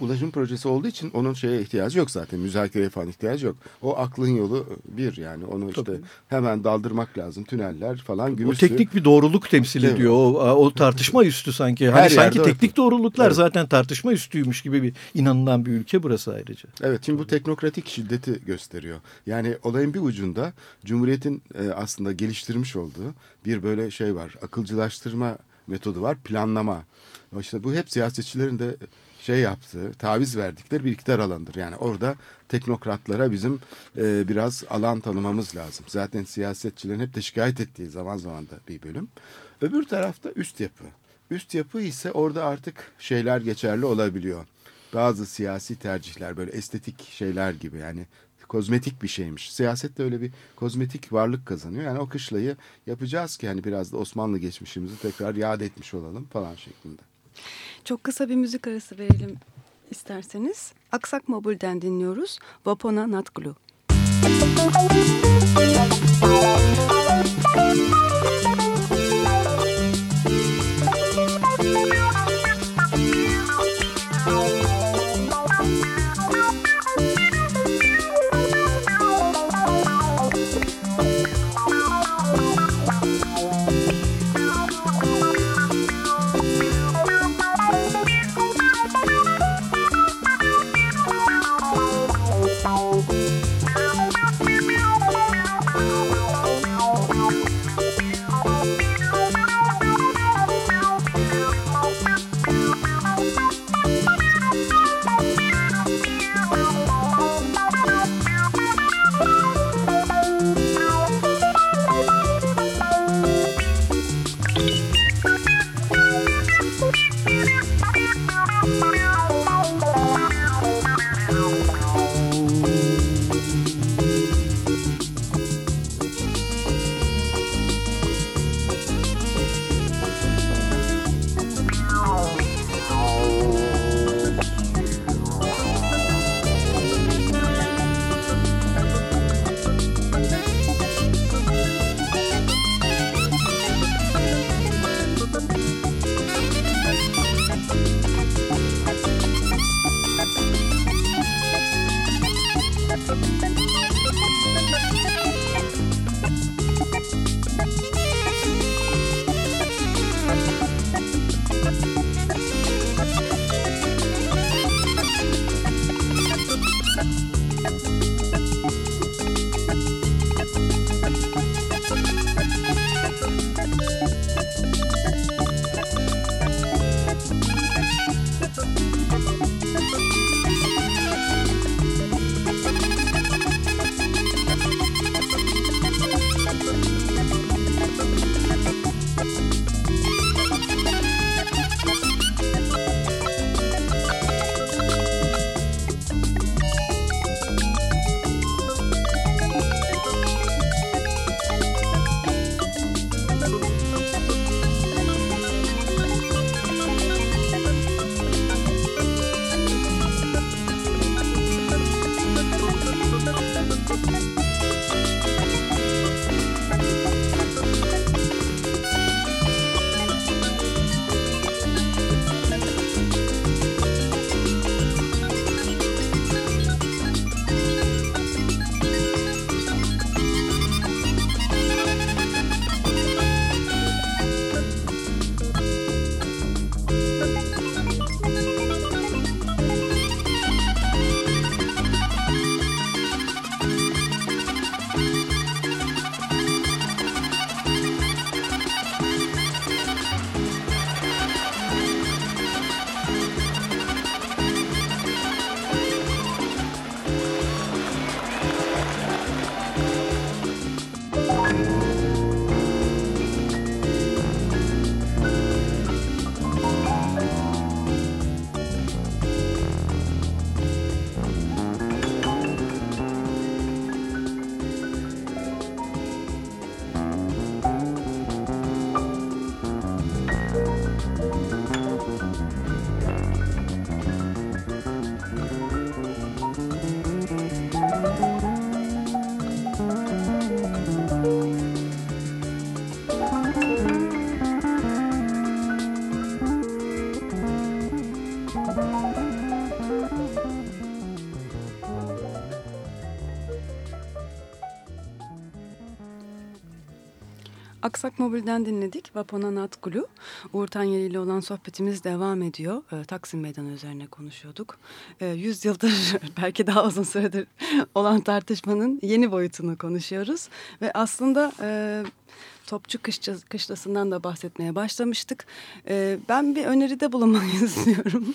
Ulaşım projesi olduğu için onun şeye ihtiyacı yok zaten. Müzakereye falan ihtiyacı yok. O aklın yolu bir yani. Onu işte Tabii. hemen daldırmak lazım. Tüneller falan O gümüştü. teknik bir doğruluk temsil Değil mi? ediyor. O, o tartışma üstü sanki. Her Hani sanki teknik doğruluklar Evet. zaten tartışma üstüymüş gibi bir inanılan bir ülke burası ayrıca. Evet şimdi bu teknokratik şiddeti gösteriyor. Yani olayın bir ucunda Cumhuriyet'in e, aslında geliştirmiş olduğu bir böyle şey var. Akılcılaştırma metodu var. Planlama. İşte bu hep siyasetçilerin de şey yaptığı, taviz verdikleri bir iktidar alanıdır. Yani orada teknokratlara bizim e, biraz alan tanımamız lazım. Zaten siyasetçilerin hep de şikayet ettiği zaman zaman da bir bölüm. Öbür tarafta üst yapı. Üst yapı ise orada artık şeyler geçerli olabiliyor. Bazı siyasi tercihler böyle estetik şeyler gibi yani kozmetik bir şeymiş. Siyaset de öyle bir kozmetik varlık kazanıyor. Yani o kışlayı yapacağız ki hani biraz da Osmanlı geçmişimizi tekrar yad etmiş olalım falan şeklinde. Çok kısa bir müzik arası verelim isterseniz. Aksak Mobil'den dinliyoruz. Vapona Natglu. Thank Aksak Mobil'den dinledik. Vapona Natkulu. Uğur Tanyeli ile olan sohbetimiz devam ediyor. E, Taksim Meydanı üzerine konuşuyorduk. E, yüz yıldır belki daha uzun süredir olan tartışmanın yeni boyutunu konuşuyoruz. Ve aslında... E, Topçu Kışla, Kışlası'ndan da bahsetmeye başlamıştık. Ee, ben bir öneride bulunmak istiyorum.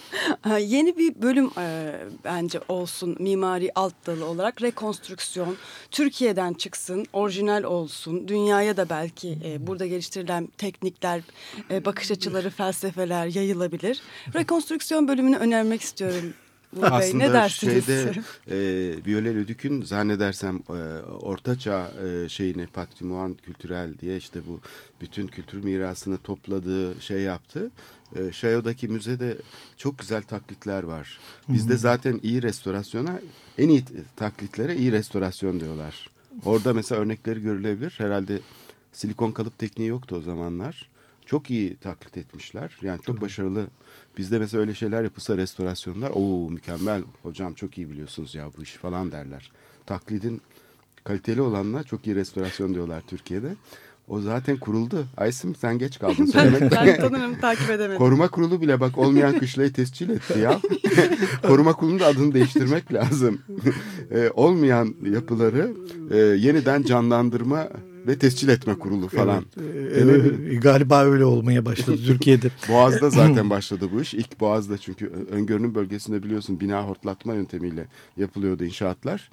Yeni bir bölüm e, bence olsun mimari alt dalı olarak rekonstrüksiyon. Türkiye'den çıksın, orijinal olsun. Dünyaya da belki e, burada geliştirilen teknikler, e, bakış açıları, felsefeler yayılabilir. Rekonstrüksiyon bölümünü önermek istiyorum. Aslında ne dersiniz? şeyde e, Violel Ödük'ün zannedersem e, ortaçağ e, şeyini patrimoine kültürel diye işte bu bütün kültür mirasını topladığı şey yaptı. E, Şayo'daki müzede çok güzel taklitler var. Bizde zaten iyi restorasyona en iyi taklitlere iyi restorasyon diyorlar. Orada mesela örnekleri görülebilir. Herhalde silikon kalıp tekniği yoktu o zamanlar. Çok iyi taklit etmişler. Yani çok başarılı Bizde mesela öyle şeyler yapılsa restorasyonlar o mükemmel hocam çok iyi biliyorsunuz ya bu iş falan derler. Taklidin kaliteli olanlar çok iyi restorasyon diyorlar Türkiye'de. O zaten kuruldu. Aysim sen geç kaldın ben tanırım takip edemedim. Koruma kurulu bile bak olmayan kışlayı tescil etti ya. Koruma kurulunun da adını değiştirmek lazım. ee, olmayan yapıları e, yeniden canlandırma ve tescil etme kurulu falan. Evet, e, galiba öyle olmaya başladı Türkiye'de. Boğaz'da zaten başladı bu iş. İlk Boğaz'da çünkü öngörünün bölgesinde biliyorsun bina hortlatma yöntemiyle yapılıyordu inşaatlar.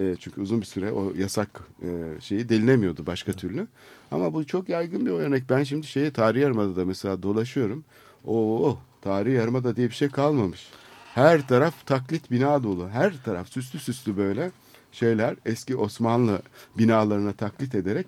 E, çünkü uzun bir süre o yasak e, şeyi delinemiyordu başka türlü. Ama bu çok yaygın bir örnek. Ben şimdi şeye Tarihi Yarımada'da mesela dolaşıyorum. Oo, Tarihi Yarımada diye bir şey kalmamış. Her taraf taklit bina dolu. Her taraf süslü süslü böyle şeyler eski Osmanlı binalarına taklit ederek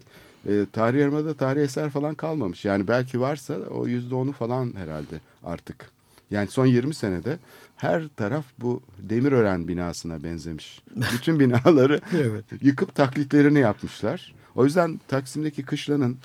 e, tarih yarımada tarih eser falan kalmamış. Yani belki varsa o yüzde onu falan herhalde artık. Yani son 20 senede her taraf bu Demirören binasına benzemiş. Bütün binaları evet. yıkıp taklitlerini yapmışlar. O yüzden Taksim'deki kışlanın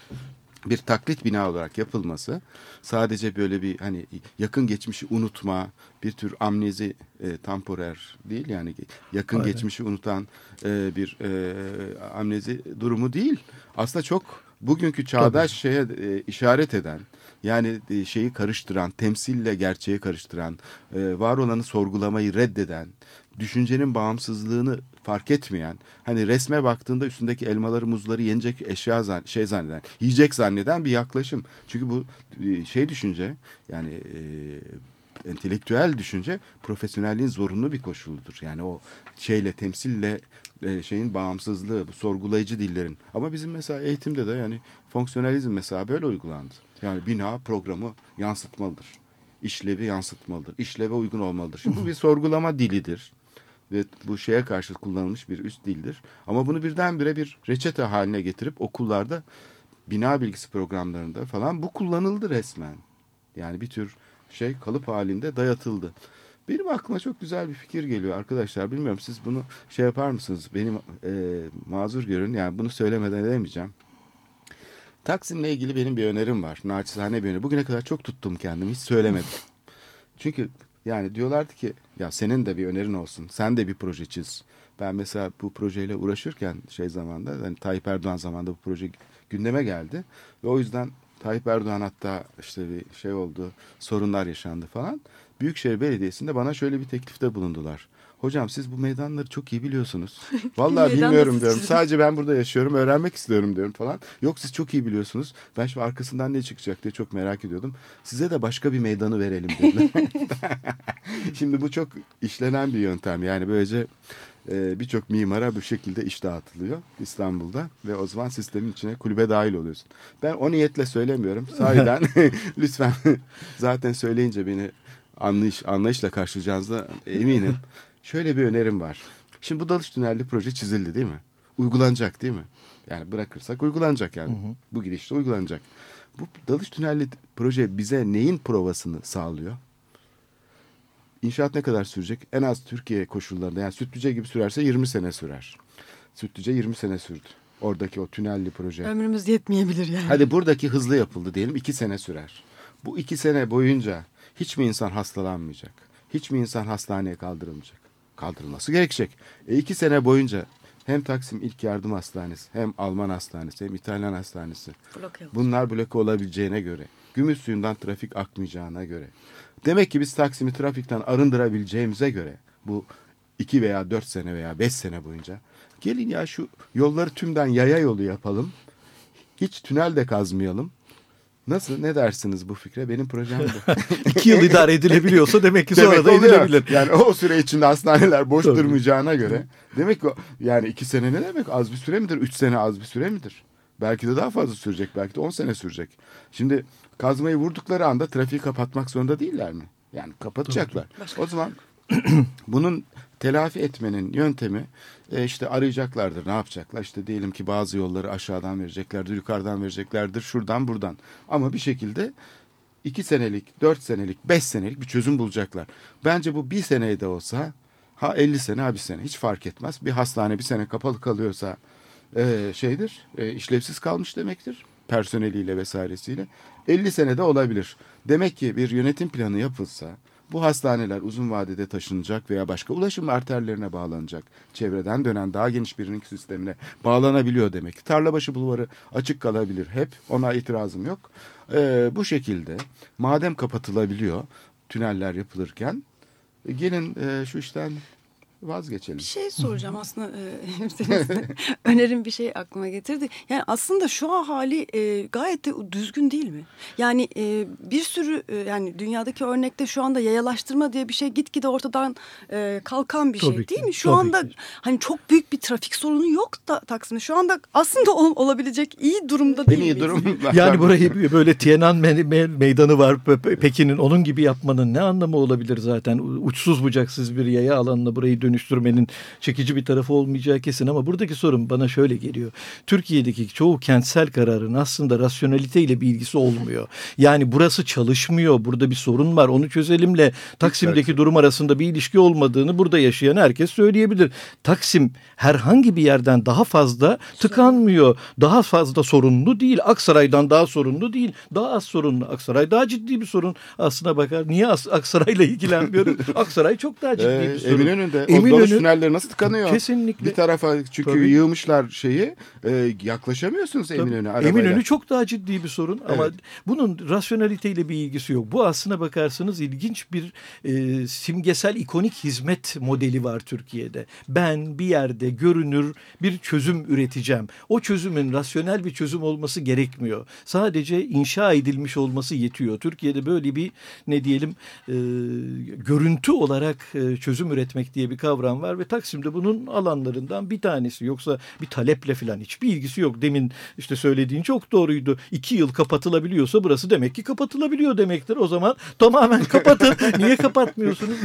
bir taklit bina olarak yapılması sadece böyle bir hani yakın geçmişi unutma bir tür amnezi e, temporer değil yani yakın Aynen. geçmişi unutan e, bir e, amnezi durumu değil aslında çok bugünkü çağdaş Tabii. şeye e, işaret eden yani e, şeyi karıştıran temsille gerçeği karıştıran e, var olanı sorgulamayı reddeden düşüncenin bağımsızlığını fark etmeyen, hani resme baktığında üstündeki elmaları, muzları yenecek eşya zan şey zanneden, yiyecek zanneden bir yaklaşım. Çünkü bu e, şey düşünce yani e, entelektüel düşünce profesyonelliğin zorunlu bir koşuludur. Yani o şeyle temsille e, şeyin bağımsızlığı, bu sorgulayıcı dillerin. Ama bizim mesela eğitimde de yani fonksiyonalizm mesela böyle uygulandı. Yani bina programı yansıtmalıdır. İşlevi yansıtmalıdır. İşleve uygun olmalıdır. Şimdi bu bir sorgulama dilidir ve bu şeye karşı kullanılmış bir üst dildir. Ama bunu birdenbire bir reçete haline getirip okullarda bina bilgisi programlarında falan bu kullanıldı resmen. Yani bir tür şey kalıp halinde dayatıldı. Benim aklıma çok güzel bir fikir geliyor arkadaşlar. Bilmiyorum siz bunu şey yapar mısınız? Benim e, mazur görün. Yani bunu söylemeden edemeyeceğim. Taksim'le ilgili benim bir önerim var. Naçizane bir öneri. Bugüne kadar çok tuttum kendimi. Hiç söylemedim. Çünkü yani diyorlardı ki ya senin de bir önerin olsun. Sen de bir proje çiz. Ben mesela bu projeyle uğraşırken şey zamanda hani Tayyip Erdoğan zamanında bu proje gündeme geldi. Ve o yüzden Tayyip Erdoğan hatta işte bir şey oldu sorunlar yaşandı falan. Büyükşehir Belediyesi'nde bana şöyle bir teklifte bulundular. Hocam siz bu meydanları çok iyi biliyorsunuz. Vallahi bilmiyorum diyorum. Sadece ben burada yaşıyorum, öğrenmek istiyorum diyorum falan. Yok siz çok iyi biliyorsunuz. Ben şimdi arkasından ne çıkacak diye çok merak ediyordum. Size de başka bir meydanı verelim dediler. şimdi bu çok işlenen bir yöntem. Yani böylece e, birçok mimara bu şekilde iş dağıtılıyor İstanbul'da ve o zaman sistemin içine kulübe dahil oluyorsun. Ben o niyetle söylemiyorum. Sahiden lütfen zaten söyleyince beni anlayış anlayışla karşılayacağınızda eminim. Şöyle bir önerim var. Şimdi bu dalış tünelli proje çizildi değil mi? Uygulanacak değil mi? Yani bırakırsak uygulanacak yani. Hı hı. Bu girişte uygulanacak. Bu dalış tünelli proje bize neyin provasını sağlıyor? İnşaat ne kadar sürecek? En az Türkiye koşullarında yani Sütlüce gibi sürerse 20 sene sürer. Sütlüce 20 sene sürdü. Oradaki o tünelli proje. Ömrümüz yetmeyebilir yani. Hadi buradaki hızlı yapıldı diyelim 2 sene sürer. Bu 2 sene boyunca hiç mi insan hastalanmayacak? Hiç mi insan hastaneye kaldırılmayacak? Kaldırılması gerekecek. E iki sene boyunca Hem Taksim İlk Yardım Hastanesi, hem Alman Hastanesi, hem İtalyan Hastanesi. Bloke. Bunlar bloke olabileceğine göre, gümüş suyundan trafik akmayacağına göre. Demek ki biz Taksim'i trafikten arındırabileceğimize göre bu iki veya dört sene veya beş sene boyunca gelin ya şu yolları tümden yaya yolu yapalım. Hiç tünel de kazmayalım. Nasıl? Ne dersiniz bu fikre? Benim projem bu. İki yıl idare edilebiliyorsa demek ki sonra Demek da oluyor. edilebilir. Yani o süre içinde hastaneler boş Tabii. durmayacağına göre. Demek ki yani iki sene ne demek? Az bir süre midir? Üç sene az bir süre midir? Belki de daha fazla sürecek. Belki de on sene sürecek. Şimdi kazmayı vurdukları anda trafiği kapatmak zorunda değiller mi? Yani kapatacaklar. O zaman bunun telafi etmenin yöntemi e, işte arayacaklardır. Ne yapacaklar? İşte diyelim ki bazı yolları aşağıdan vereceklerdir, yukarıdan vereceklerdir, şuradan buradan. Ama bir şekilde iki senelik, dört senelik, beş senelik bir çözüm bulacaklar. Bence bu bir seneye de olsa ha 50 sene ha bir sene hiç fark etmez. Bir hastane bir sene kapalı kalıyorsa e, şeydir e, işlevsiz kalmış demektir personeliyle vesairesiyle. 50 senede olabilir. Demek ki bir yönetim planı yapılsa bu hastaneler uzun vadede taşınacak veya başka ulaşım arterlerine bağlanacak. Çevreden dönen daha geniş bir ring sistemine bağlanabiliyor demek. Tarlabaşı bulvarı açık kalabilir hep. Ona itirazım yok. Ee, bu şekilde madem kapatılabiliyor tüneller yapılırken e, gelin e, şu işten vazgeçelim. Bir şey soracağım aslında e, önerim bir şey aklıma getirdi. Yani aslında şu an hali e, gayet de düzgün değil mi? Yani e, bir sürü e, yani dünyadaki örnekte şu anda yayalaştırma diye bir şey gitgide ortadan e, kalkan bir Tabii şey ki, değil mi? Şu anda ki. hani çok büyük bir trafik sorunu yok da Taksim'de. Şu anda aslında ol- olabilecek iyi durumda değil iyi miyiz? durum. Yani burayı böyle Tiananmen me- meydanı var Pe- Pe- Pekin'in onun gibi yapmanın ne anlamı olabilir zaten? Uçsuz bucaksız bir yaya alanına burayı dönüştürmenin çekici bir tarafı olmayacağı kesin ama buradaki sorun bana şöyle geliyor. Türkiye'deki çoğu kentsel kararın aslında rasyoneliteyle bir ilgisi olmuyor. Yani burası çalışmıyor. Burada bir sorun var. Onu çözelimle Taksim'deki durum arasında bir ilişki olmadığını burada yaşayan herkes söyleyebilir. Taksim herhangi bir yerden daha fazla tıkanmıyor. Daha fazla sorunlu değil. Aksaray'dan daha sorunlu değil. Daha az sorunlu. Aksaray daha ciddi bir sorun. Aslına bakar. Niye Aksaray'la ilgilenmiyoruz? Aksaray çok daha ciddi Ee, bir sorun. Eminönü'nde Eminönü- doluş tünelleri nasıl tıkanıyor? Kesinlikle. Bir tarafa çünkü Tabii. yığmışlar şeyi e, yaklaşamıyorsunuz. Eminönü arabayla. Eminönü çok daha ciddi bir sorun ama Evet. bunun rasyoneliteyle bir ilgisi yok. Bu aslına bakarsanız ilginç bir e, simgesel ikonik hizmet modeli var Türkiye'de. Ben bir yerde görünür bir çözüm üreteceğim. O çözümün rasyonel bir çözüm olması gerekmiyor. Sadece inşa edilmiş olması yetiyor. Türkiye'de böyle bir ne diyelim e, görüntü olarak e, çözüm üretmek diye bir kavram var ve Taksim'de bunun alanlarından bir tanesi. Yoksa bir taleple falan hiçbir ilgisi yok. Demin işte söylediğin çok doğruydu. İki yıl kapatılabiliyorsa burası demek ki kapatılabiliyor demektir. O zaman tamamen kapatın. Niye kapatmıyorsunuz?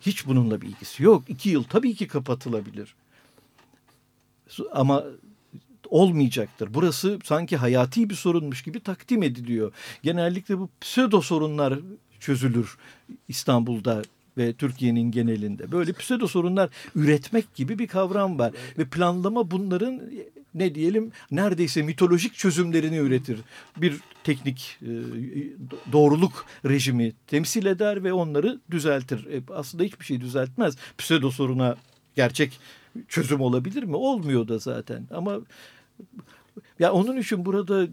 Hiç bununla bir ilgisi yok. İki yıl tabii ki kapatılabilir. Ama olmayacaktır. Burası sanki hayati bir sorunmuş gibi takdim ediliyor. Genellikle bu pseudo sorunlar çözülür İstanbul'da ve Türkiye'nin genelinde. Böyle pseudo sorunlar üretmek gibi bir kavram var. Ve planlama bunların ne diyelim neredeyse mitolojik çözümlerini üretir. Bir teknik e, doğruluk rejimi temsil eder ve onları düzeltir. E, aslında hiçbir şey düzeltmez. Pseudo soruna gerçek çözüm olabilir mi? Olmuyor da zaten. Ama ya onun için burada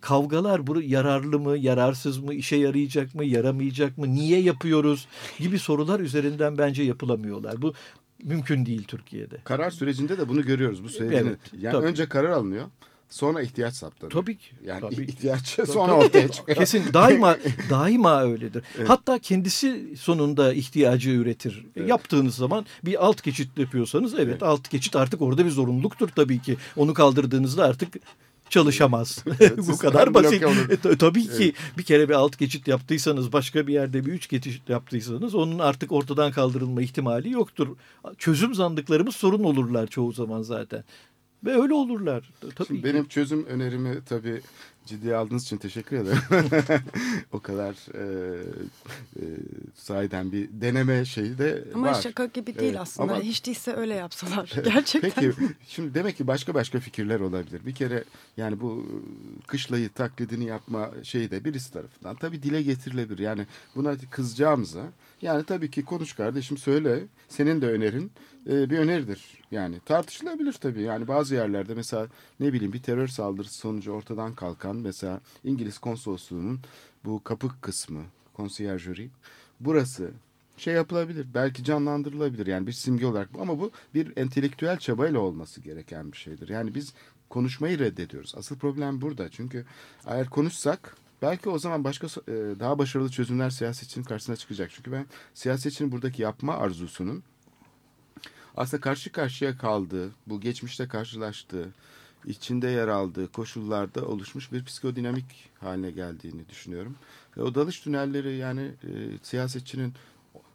kavgalar bu yararlı mı, yararsız mı, işe yarayacak mı, yaramayacak mı, niye yapıyoruz gibi sorular üzerinden bence yapılamıyorlar. Bu mümkün değil Türkiye'de. Karar sürecinde de bunu görüyoruz bu söylediğiniz. Evet, yani tabii. önce karar alınıyor. Sonra ihtiyaç saptanıyor. Tabii ki. Yani tabii ihtiyaç Tabii, sonra ortaya çıkıyor. Kesin daima daima öyledir. Hatta kendisi sonunda ihtiyacı üretir. Yaptığınız zaman bir alt geçit yapıyorsanız evet, alt geçit artık orada bir zorunluluktur tabii ki. Onu kaldırdığınızda artık çalışamaz. Bu sistem kadar basit. E, ta- tabii ki bir kere bir alt geçit yaptıysanız başka bir yerde bir üç geçit yaptıysanız onun artık ortadan kaldırılma ihtimali yoktur. Çözüm zandıklarımız sorun olurlar çoğu zaman zaten. Ve öyle olurlar. Tabii Şimdi benim çözüm önerimi tabii ciddiye aldığınız için teşekkür ederim. o kadar e, e, sahiden bir deneme şeyi de Ama var. şaka gibi değil Evet, aslında. ama- Hiç değilse öyle yapsalar. Gerçekten. Peki şimdi demek ki başka başka fikirler olabilir. Bir kere yani bu kışlayı taklidini yapma şeyi de birisi tarafından tabii dile getirilebilir. Yani buna kızacağımıza yani tabii ki konuş kardeşim söyle senin de önerin e, bir öneridir. Yani tartışılabilir tabii. Yani bazı yerlerde mesela ne bileyim bir terör saldırısı sonucu ortadan kalkan mesela İngiliz konsolosluğunun bu kapı kısmı konsiyerjöri burası şey yapılabilir. Belki canlandırılabilir yani bir simge olarak. Ama bu bir entelektüel çabayla olması gereken bir şeydir. Yani biz konuşmayı reddediyoruz. Asıl problem burada. Çünkü eğer konuşsak belki o zaman başka e, daha başarılı çözümler siyasetçinin karşısına çıkacak. Çünkü ben siyasetçinin buradaki yapma arzusunun aslında karşı karşıya kaldığı, bu geçmişte karşılaştığı, içinde yer aldığı koşullarda oluşmuş bir psikodinamik haline geldiğini düşünüyorum. Ve o dalış tünelleri yani e, siyasetçinin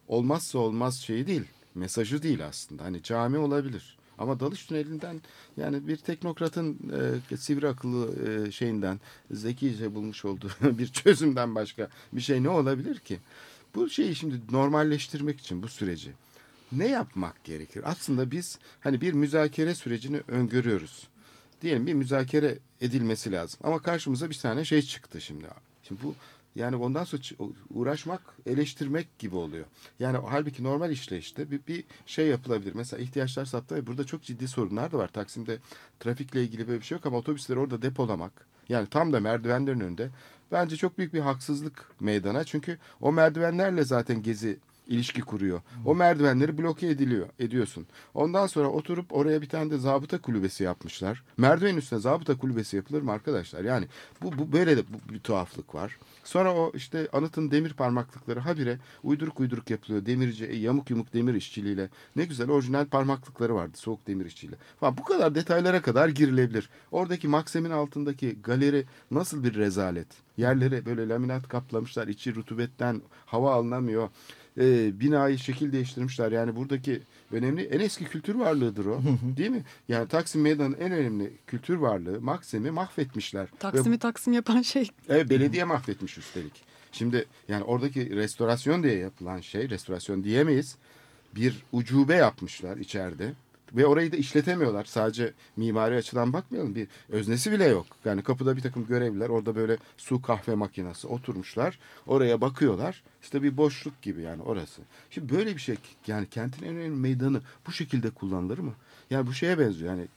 olmazsa olmaz şeyi değil, mesajı değil aslında. Hani cami olabilir. Ama dalış tünelinden yani bir teknokratın e, sivri akıllı e, şeyinden zekice bulmuş olduğu bir çözümden başka bir şey ne olabilir ki? Bu şeyi şimdi normalleştirmek için bu süreci ne yapmak gerekir? Aslında biz hani bir müzakere sürecini öngörüyoruz. Diyelim bir müzakere edilmesi lazım. Ama karşımıza bir tane şey çıktı şimdi. Şimdi bu yani ondan sonra uğraşmak, eleştirmek gibi oluyor. Yani halbuki normal işleyişte bir, bir şey yapılabilir. Mesela ihtiyaçlar saptı. Burada çok ciddi sorunlar da var. Taksim'de trafikle ilgili böyle bir şey yok ama otobüsleri orada depolamak. Yani tam da merdivenlerin önünde. Bence çok büyük bir haksızlık meydana. Çünkü o merdivenlerle zaten gezi ilişki kuruyor. O merdivenleri bloke ediliyor, ediyorsun. Ondan sonra oturup oraya bir tane de zabıta kulübesi yapmışlar. Merdivenin üstüne zabıta kulübesi yapılır mı arkadaşlar? Yani bu, bu böyle de bu, bir tuhaflık var. Sonra o işte anıtın demir parmaklıkları habire uyduruk uyduruk yapılıyor. Demirci, e, yamuk yumuk demir işçiliğiyle. Ne güzel orijinal parmaklıkları vardı soğuk demir işçiliğiyle. Falan. Bu kadar detaylara kadar girilebilir. Oradaki Maksem'in altındaki galeri nasıl bir rezalet. Yerlere böyle laminat kaplamışlar. içi rutubetten hava alınamıyor e, binayı şekil değiştirmişler. Yani buradaki önemli en eski kültür varlığıdır o. değil mi? Yani Taksim Meydanı'nın en önemli kültür varlığı Maksim'i mahvetmişler. Taksim'i Ve, Taksim yapan şey. evet, belediye mahvetmiş üstelik. Şimdi yani oradaki restorasyon diye yapılan şey, restorasyon diyemeyiz. Bir ucube yapmışlar içeride. Ve orayı da işletemiyorlar. Sadece mimari açıdan bakmayalım. Bir öznesi bile yok. Yani kapıda bir takım görevliler orada böyle su kahve makinesi oturmuşlar. Oraya bakıyorlar. İşte bir boşluk gibi yani orası. Şimdi böyle bir şey yani kentin en önemli meydanı bu şekilde kullanılır mı? Yani bu şeye benziyor. Yani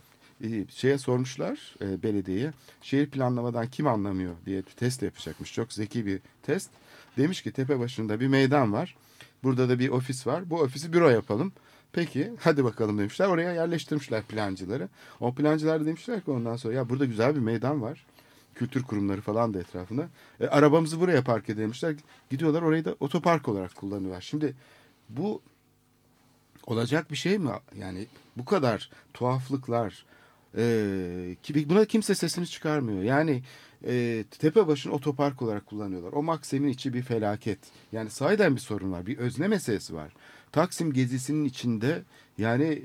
e, şeye sormuşlar e, belediyeye şehir planlamadan kim anlamıyor diye bir test yapacakmış. Çok zeki bir test. Demiş ki tepe başında bir meydan var. Burada da bir ofis var. Bu ofisi büro yapalım. Peki hadi bakalım demişler. Oraya yerleştirmişler plancıları. O plancılar demişler ki ondan sonra ya burada güzel bir meydan var. Kültür kurumları falan da etrafında. E, arabamızı buraya park edemişler. Gidiyorlar orayı da otopark olarak kullanıyorlar. Şimdi bu olacak bir şey mi? Yani bu kadar tuhaflıklar e, buna kimse sesini çıkarmıyor. Yani e, Tepebaşı'nı otopark olarak kullanıyorlar. O Maksim'in içi bir felaket. Yani sahiden bir sorun var. Bir özne meselesi var. Taksim gezisinin içinde yani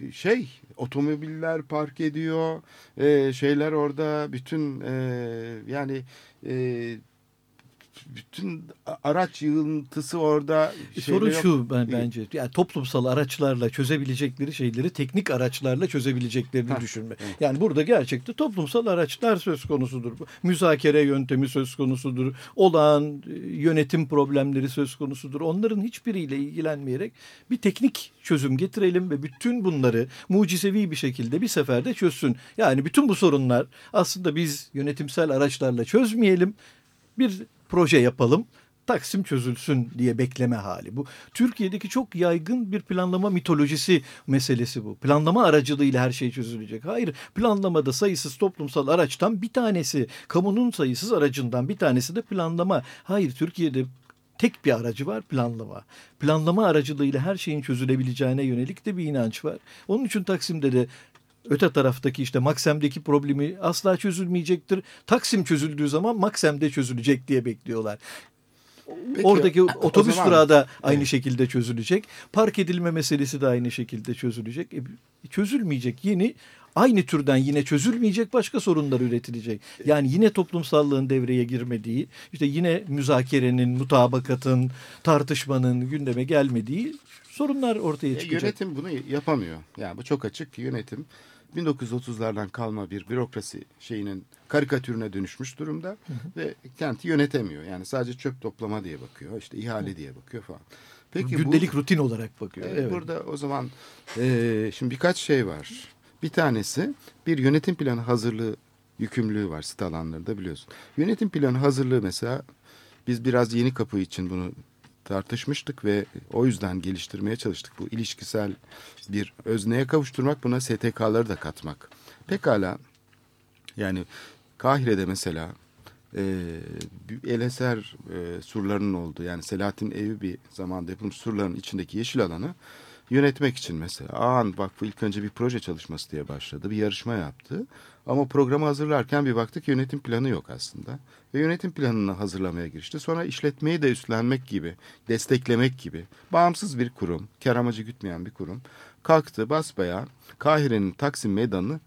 e, şey otomobiller park ediyor. E, şeyler orada bütün e, yani e, bütün araç yığıntısı orada. E, Sorun şeyler yok. şu ben bence yani toplumsal araçlarla çözebilecekleri şeyleri teknik araçlarla çözebileceklerini düşünme. evet. Yani burada gerçekte toplumsal araçlar söz konusudur. Müzakere yöntemi söz konusudur. Olağan e, yönetim problemleri söz konusudur. Onların hiçbiriyle ilgilenmeyerek bir teknik çözüm getirelim ve bütün bunları mucizevi bir şekilde bir seferde çözsün. Yani bütün bu sorunlar aslında biz yönetimsel araçlarla çözmeyelim. Bir proje yapalım. Taksim çözülsün diye bekleme hali bu. Türkiye'deki çok yaygın bir planlama mitolojisi meselesi bu. Planlama aracılığıyla her şey çözülecek. Hayır, planlamada sayısız toplumsal araçtan bir tanesi, kamunun sayısız aracından bir tanesi de planlama. Hayır, Türkiye'de tek bir aracı var planlama. Planlama aracılığıyla her şeyin çözülebileceğine yönelik de bir inanç var. Onun için Taksim'de de öte taraftaki işte Maksem'deki problemi asla çözülmeyecektir. Taksim çözüldüğü zaman Maksem'de çözülecek diye bekliyorlar. Peki, Oradaki o otobüs zaman- durağı da aynı Evet. şekilde çözülecek. Park edilme meselesi de aynı şekilde çözülecek. E, çözülmeyecek yeni aynı türden yine çözülmeyecek başka sorunlar üretilecek. Yani yine toplumsallığın devreye girmediği, işte yine müzakerenin, mutabakatın, tartışmanın gündeme gelmediği sorunlar ortaya E, çıkacak. yönetim bunu yapamıyor. Yani bu çok açık yönetim 1930'lardan kalma bir bürokrasi şeyinin karikatürüne dönüşmüş durumda ve kenti yönetemiyor. Yani sadece çöp toplama diye bakıyor, işte ihale diye bakıyor falan. Peki bu- Gündelik rutin olarak bakıyor. Evet, Evet. Burada o zaman e, şimdi birkaç şey var. Bir tanesi bir yönetim planı hazırlığı yükümlülüğü var site alanlarında biliyorsun. Yönetim planı hazırlığı mesela biz biraz yeni kapı için bunu tartışmıştık ve o yüzden geliştirmeye çalıştık. Bu ilişkisel bir özneye kavuşturmak buna STK'ları da katmak. Pekala yani Kahire'de mesela e, bir el eser e, surlarının olduğu yani Selahattin Eyyubi zamanında yapılmış surların içindeki yeşil alanı yönetmek için mesela Ağan Vakfı ilk önce bir proje çalışması diye başladı. Bir yarışma yaptı. Ama programı hazırlarken bir baktık yönetim planı yok aslında. Ve yönetim planını hazırlamaya girişti. Sonra işletmeyi de üstlenmek gibi, desteklemek gibi bağımsız bir kurum, kar amacı gütmeyen bir kurum kalktı basbaya Kahire'nin Taksim Meydanı'nı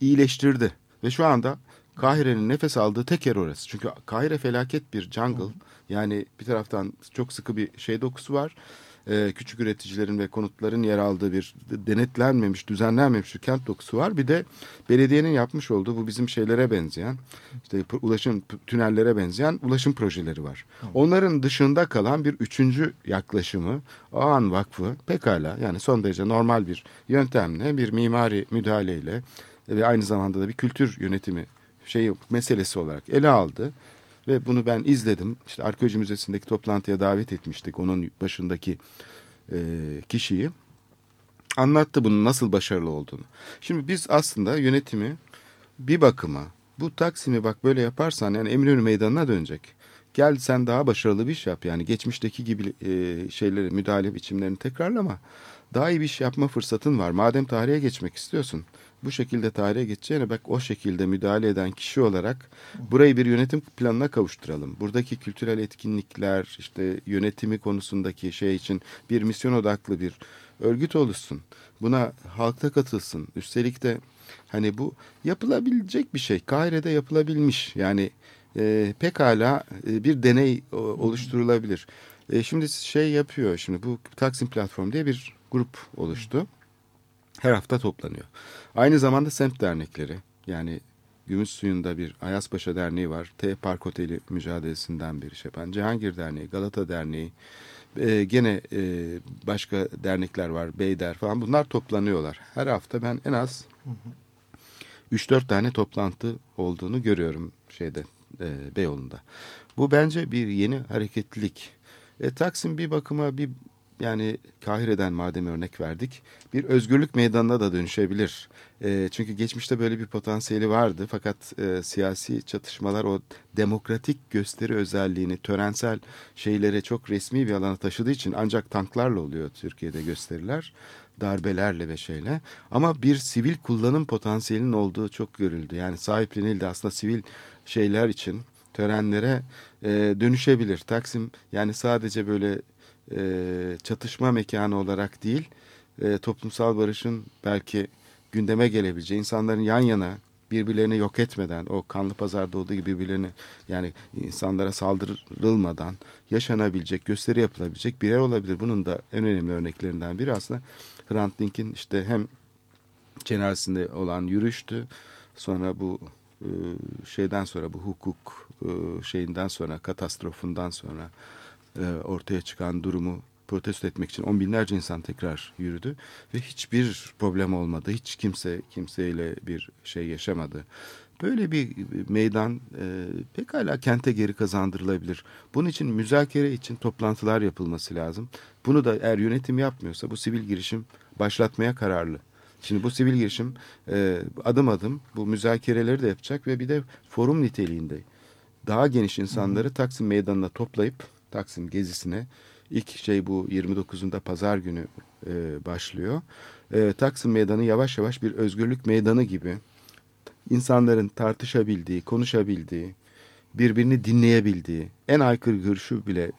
iyileştirdi. Ve şu anda Kahire'nin nefes aldığı tek yer orası. Çünkü Kahire felaket bir jungle. Yani bir taraftan çok sıkı bir şey dokusu var. Ee, küçük üreticilerin ve konutların yer aldığı bir denetlenmemiş, düzenlenmemiş bir kent dokusu var. Bir de belediyenin yapmış olduğu bu bizim şeylere benzeyen, işte ulaşım tünellere benzeyen ulaşım projeleri var. Onların dışında kalan bir üçüncü yaklaşımı Ağan Vakfı pekala yani son derece normal bir yöntemle, bir mimari müdahaleyle ve aynı zamanda da bir kültür yönetimi şeyi meselesi olarak ele aldı. Ve bunu ben izledim. İşte Arkeoloji Müzesi'ndeki toplantıya davet etmiştik onun başındaki e, kişiyi. Anlattı bunun nasıl başarılı olduğunu. Şimdi biz aslında yönetimi bir bakıma bu Taksim'i bak böyle yaparsan yani Eminönü Meydanı'na dönecek. Gel sen daha başarılı bir iş yap yani geçmişteki gibi e, şeyleri müdahale biçimlerini tekrarlama. Daha iyi bir iş yapma fırsatın var. Madem tarihe geçmek istiyorsun bu şekilde tarihe geçeceğine bak o şekilde müdahale eden kişi olarak burayı bir yönetim planına kavuşturalım. Buradaki kültürel etkinlikler işte yönetimi konusundaki şey için bir misyon odaklı bir örgüt oluşsun. Buna halkta katılsın. Üstelik de hani bu yapılabilecek bir şey. Kahire'de yapılabilmiş. Yani e, pekala e, bir deney o, oluşturulabilir. E, şimdi şey yapıyor şimdi bu Taksim Platform diye bir grup oluştu. Her hafta toplanıyor. Aynı zamanda semt dernekleri yani Gümüş Suyu'nda bir Ayaspaşa Derneği var. T Park Oteli mücadelesinden bir iş yapan. Cihangir Derneği, Galata Derneği, e, gene e, başka dernekler var. Beyder falan bunlar toplanıyorlar. Her hafta ben en az 3-4 tane toplantı olduğunu görüyorum şeyde e, Beyoğlu'nda. Bu bence bir yeni hareketlilik. E, Taksim bir bakıma bir yani Kahire'den madem örnek verdik bir özgürlük meydanına da dönüşebilir. E, çünkü geçmişte böyle bir potansiyeli vardı fakat e, siyasi çatışmalar o demokratik gösteri özelliğini törensel şeylere çok resmi bir alana taşıdığı için ancak tanklarla oluyor Türkiye'de gösteriler darbelerle ve şeyle ama bir sivil kullanım potansiyelinin olduğu çok görüldü. Yani sahiplenildi aslında sivil şeyler için törenlere e, dönüşebilir. Taksim yani sadece böyle e, çatışma mekanı olarak değil e, toplumsal barışın belki gündeme gelebileceği insanların yan yana birbirlerini yok etmeden o kanlı pazarda olduğu gibi birbirlerini yani insanlara saldırılmadan yaşanabilecek gösteri yapılabilecek bir yer olabilir. Bunun da en önemli örneklerinden biri aslında Hrant Dink'in işte hem cenazesinde olan yürüyüştü sonra bu e, şeyden sonra bu hukuk e, şeyinden sonra katastrofundan sonra ortaya çıkan durumu protesto etmek için on binlerce insan tekrar yürüdü ve hiçbir problem olmadı. Hiç kimse kimseyle bir şey yaşamadı. Böyle bir meydan e, pekala kente geri kazandırılabilir. Bunun için müzakere için toplantılar yapılması lazım. Bunu da eğer yönetim yapmıyorsa bu sivil girişim başlatmaya kararlı. Şimdi bu sivil girişim e, adım adım bu müzakereleri de yapacak ve bir de forum niteliğinde daha geniş insanları Taksim Meydanı'na toplayıp Taksim gezisine ilk şey bu 29'unda pazar günü e, başlıyor. E, Taksim Meydanı yavaş yavaş bir özgürlük meydanı gibi insanların tartışabildiği, konuşabildiği, birbirini dinleyebildiği, en aykırı görüşü bile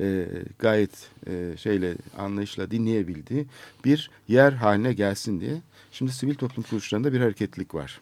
e, gayet e, şeyle anlayışla dinleyebildiği bir yer haline gelsin diye. Şimdi sivil toplum kuruluşlarında bir hareketlilik var.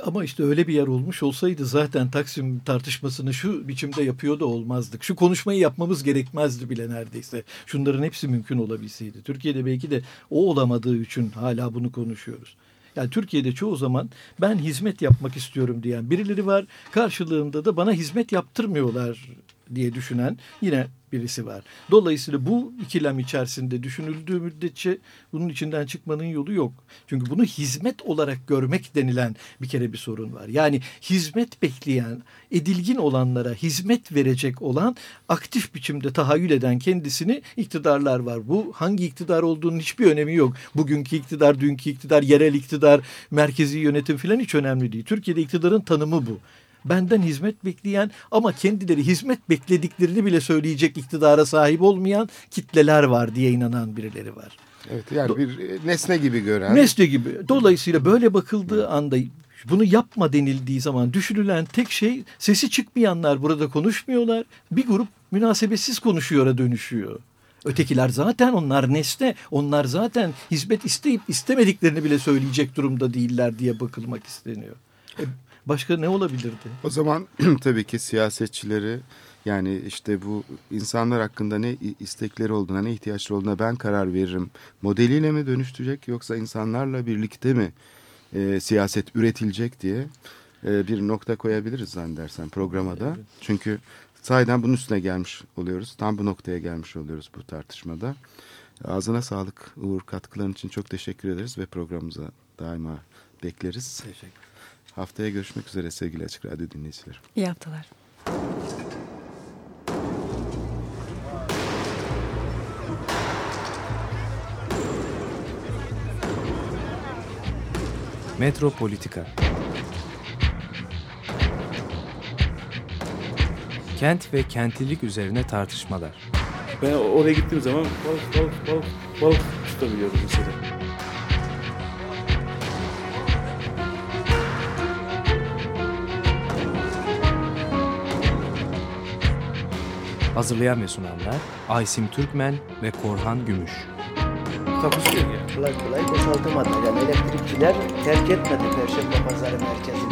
Ama işte öyle bir yer olmuş olsaydı zaten Taksim tartışmasını şu biçimde yapıyor da olmazdık. Şu konuşmayı yapmamız gerekmezdi bile neredeyse. Şunların hepsi mümkün olabilseydi. Türkiye'de belki de o olamadığı için hala bunu konuşuyoruz. Yani Türkiye'de çoğu zaman ben hizmet yapmak istiyorum diyen birileri var. Karşılığında da bana hizmet yaptırmıyorlar diye düşünen yine birisi var. Dolayısıyla bu ikilem içerisinde düşünüldüğü müddetçe bunun içinden çıkmanın yolu yok. Çünkü bunu hizmet olarak görmek denilen bir kere bir sorun var. Yani hizmet bekleyen, edilgin olanlara hizmet verecek olan aktif biçimde tahayyül eden kendisini iktidarlar var. Bu hangi iktidar olduğunun hiçbir önemi yok. Bugünkü iktidar, dünkü iktidar, yerel iktidar, merkezi yönetim falan hiç önemli değil. Türkiye'de iktidarın tanımı bu benden hizmet bekleyen ama kendileri hizmet beklediklerini bile söyleyecek iktidara sahip olmayan kitleler var diye inanan birileri var. Evet yani bir nesne gibi gören. Nesne gibi. Dolayısıyla böyle bakıldığı anda bunu yapma denildiği zaman düşünülen tek şey sesi çıkmayanlar burada konuşmuyorlar. Bir grup münasebetsiz konuşuyora dönüşüyor. Ötekiler zaten onlar nesne, onlar zaten hizmet isteyip istemediklerini bile söyleyecek durumda değiller diye bakılmak isteniyor. Başka ne olabilirdi? O zaman tabii ki siyasetçileri yani işte bu insanlar hakkında ne istekleri olduğuna, ne ihtiyaçları olduğuna ben karar veririm modeliyle mi dönüştürecek yoksa insanlarla birlikte mi e, siyaset üretilecek diye e, bir nokta koyabiliriz zannedersen programa da. Evet. Çünkü sahiden bunun üstüne gelmiş oluyoruz. Tam bu noktaya gelmiş oluyoruz bu tartışmada. Ağzına sağlık Uğur katkıların için çok teşekkür ederiz ve programımıza daima bekleriz. Teşekkür Haftaya görüşmek üzere sevgili Açık Radyo dinleyicileri. İyi haftalar. Metropolitika Kent ve kentlilik üzerine tartışmalar. Ben oraya gittiğim zaman balık balık balık balık tutabiliyordum mesela. Hazırlayan ve sunanlar Aysim Türkmen ve Korhan Gümüş. Takusuyor ya. Kolay kolay boşaltamadı. Yani elektrikçiler terk etmedi Perşembe Pazarı merkezini.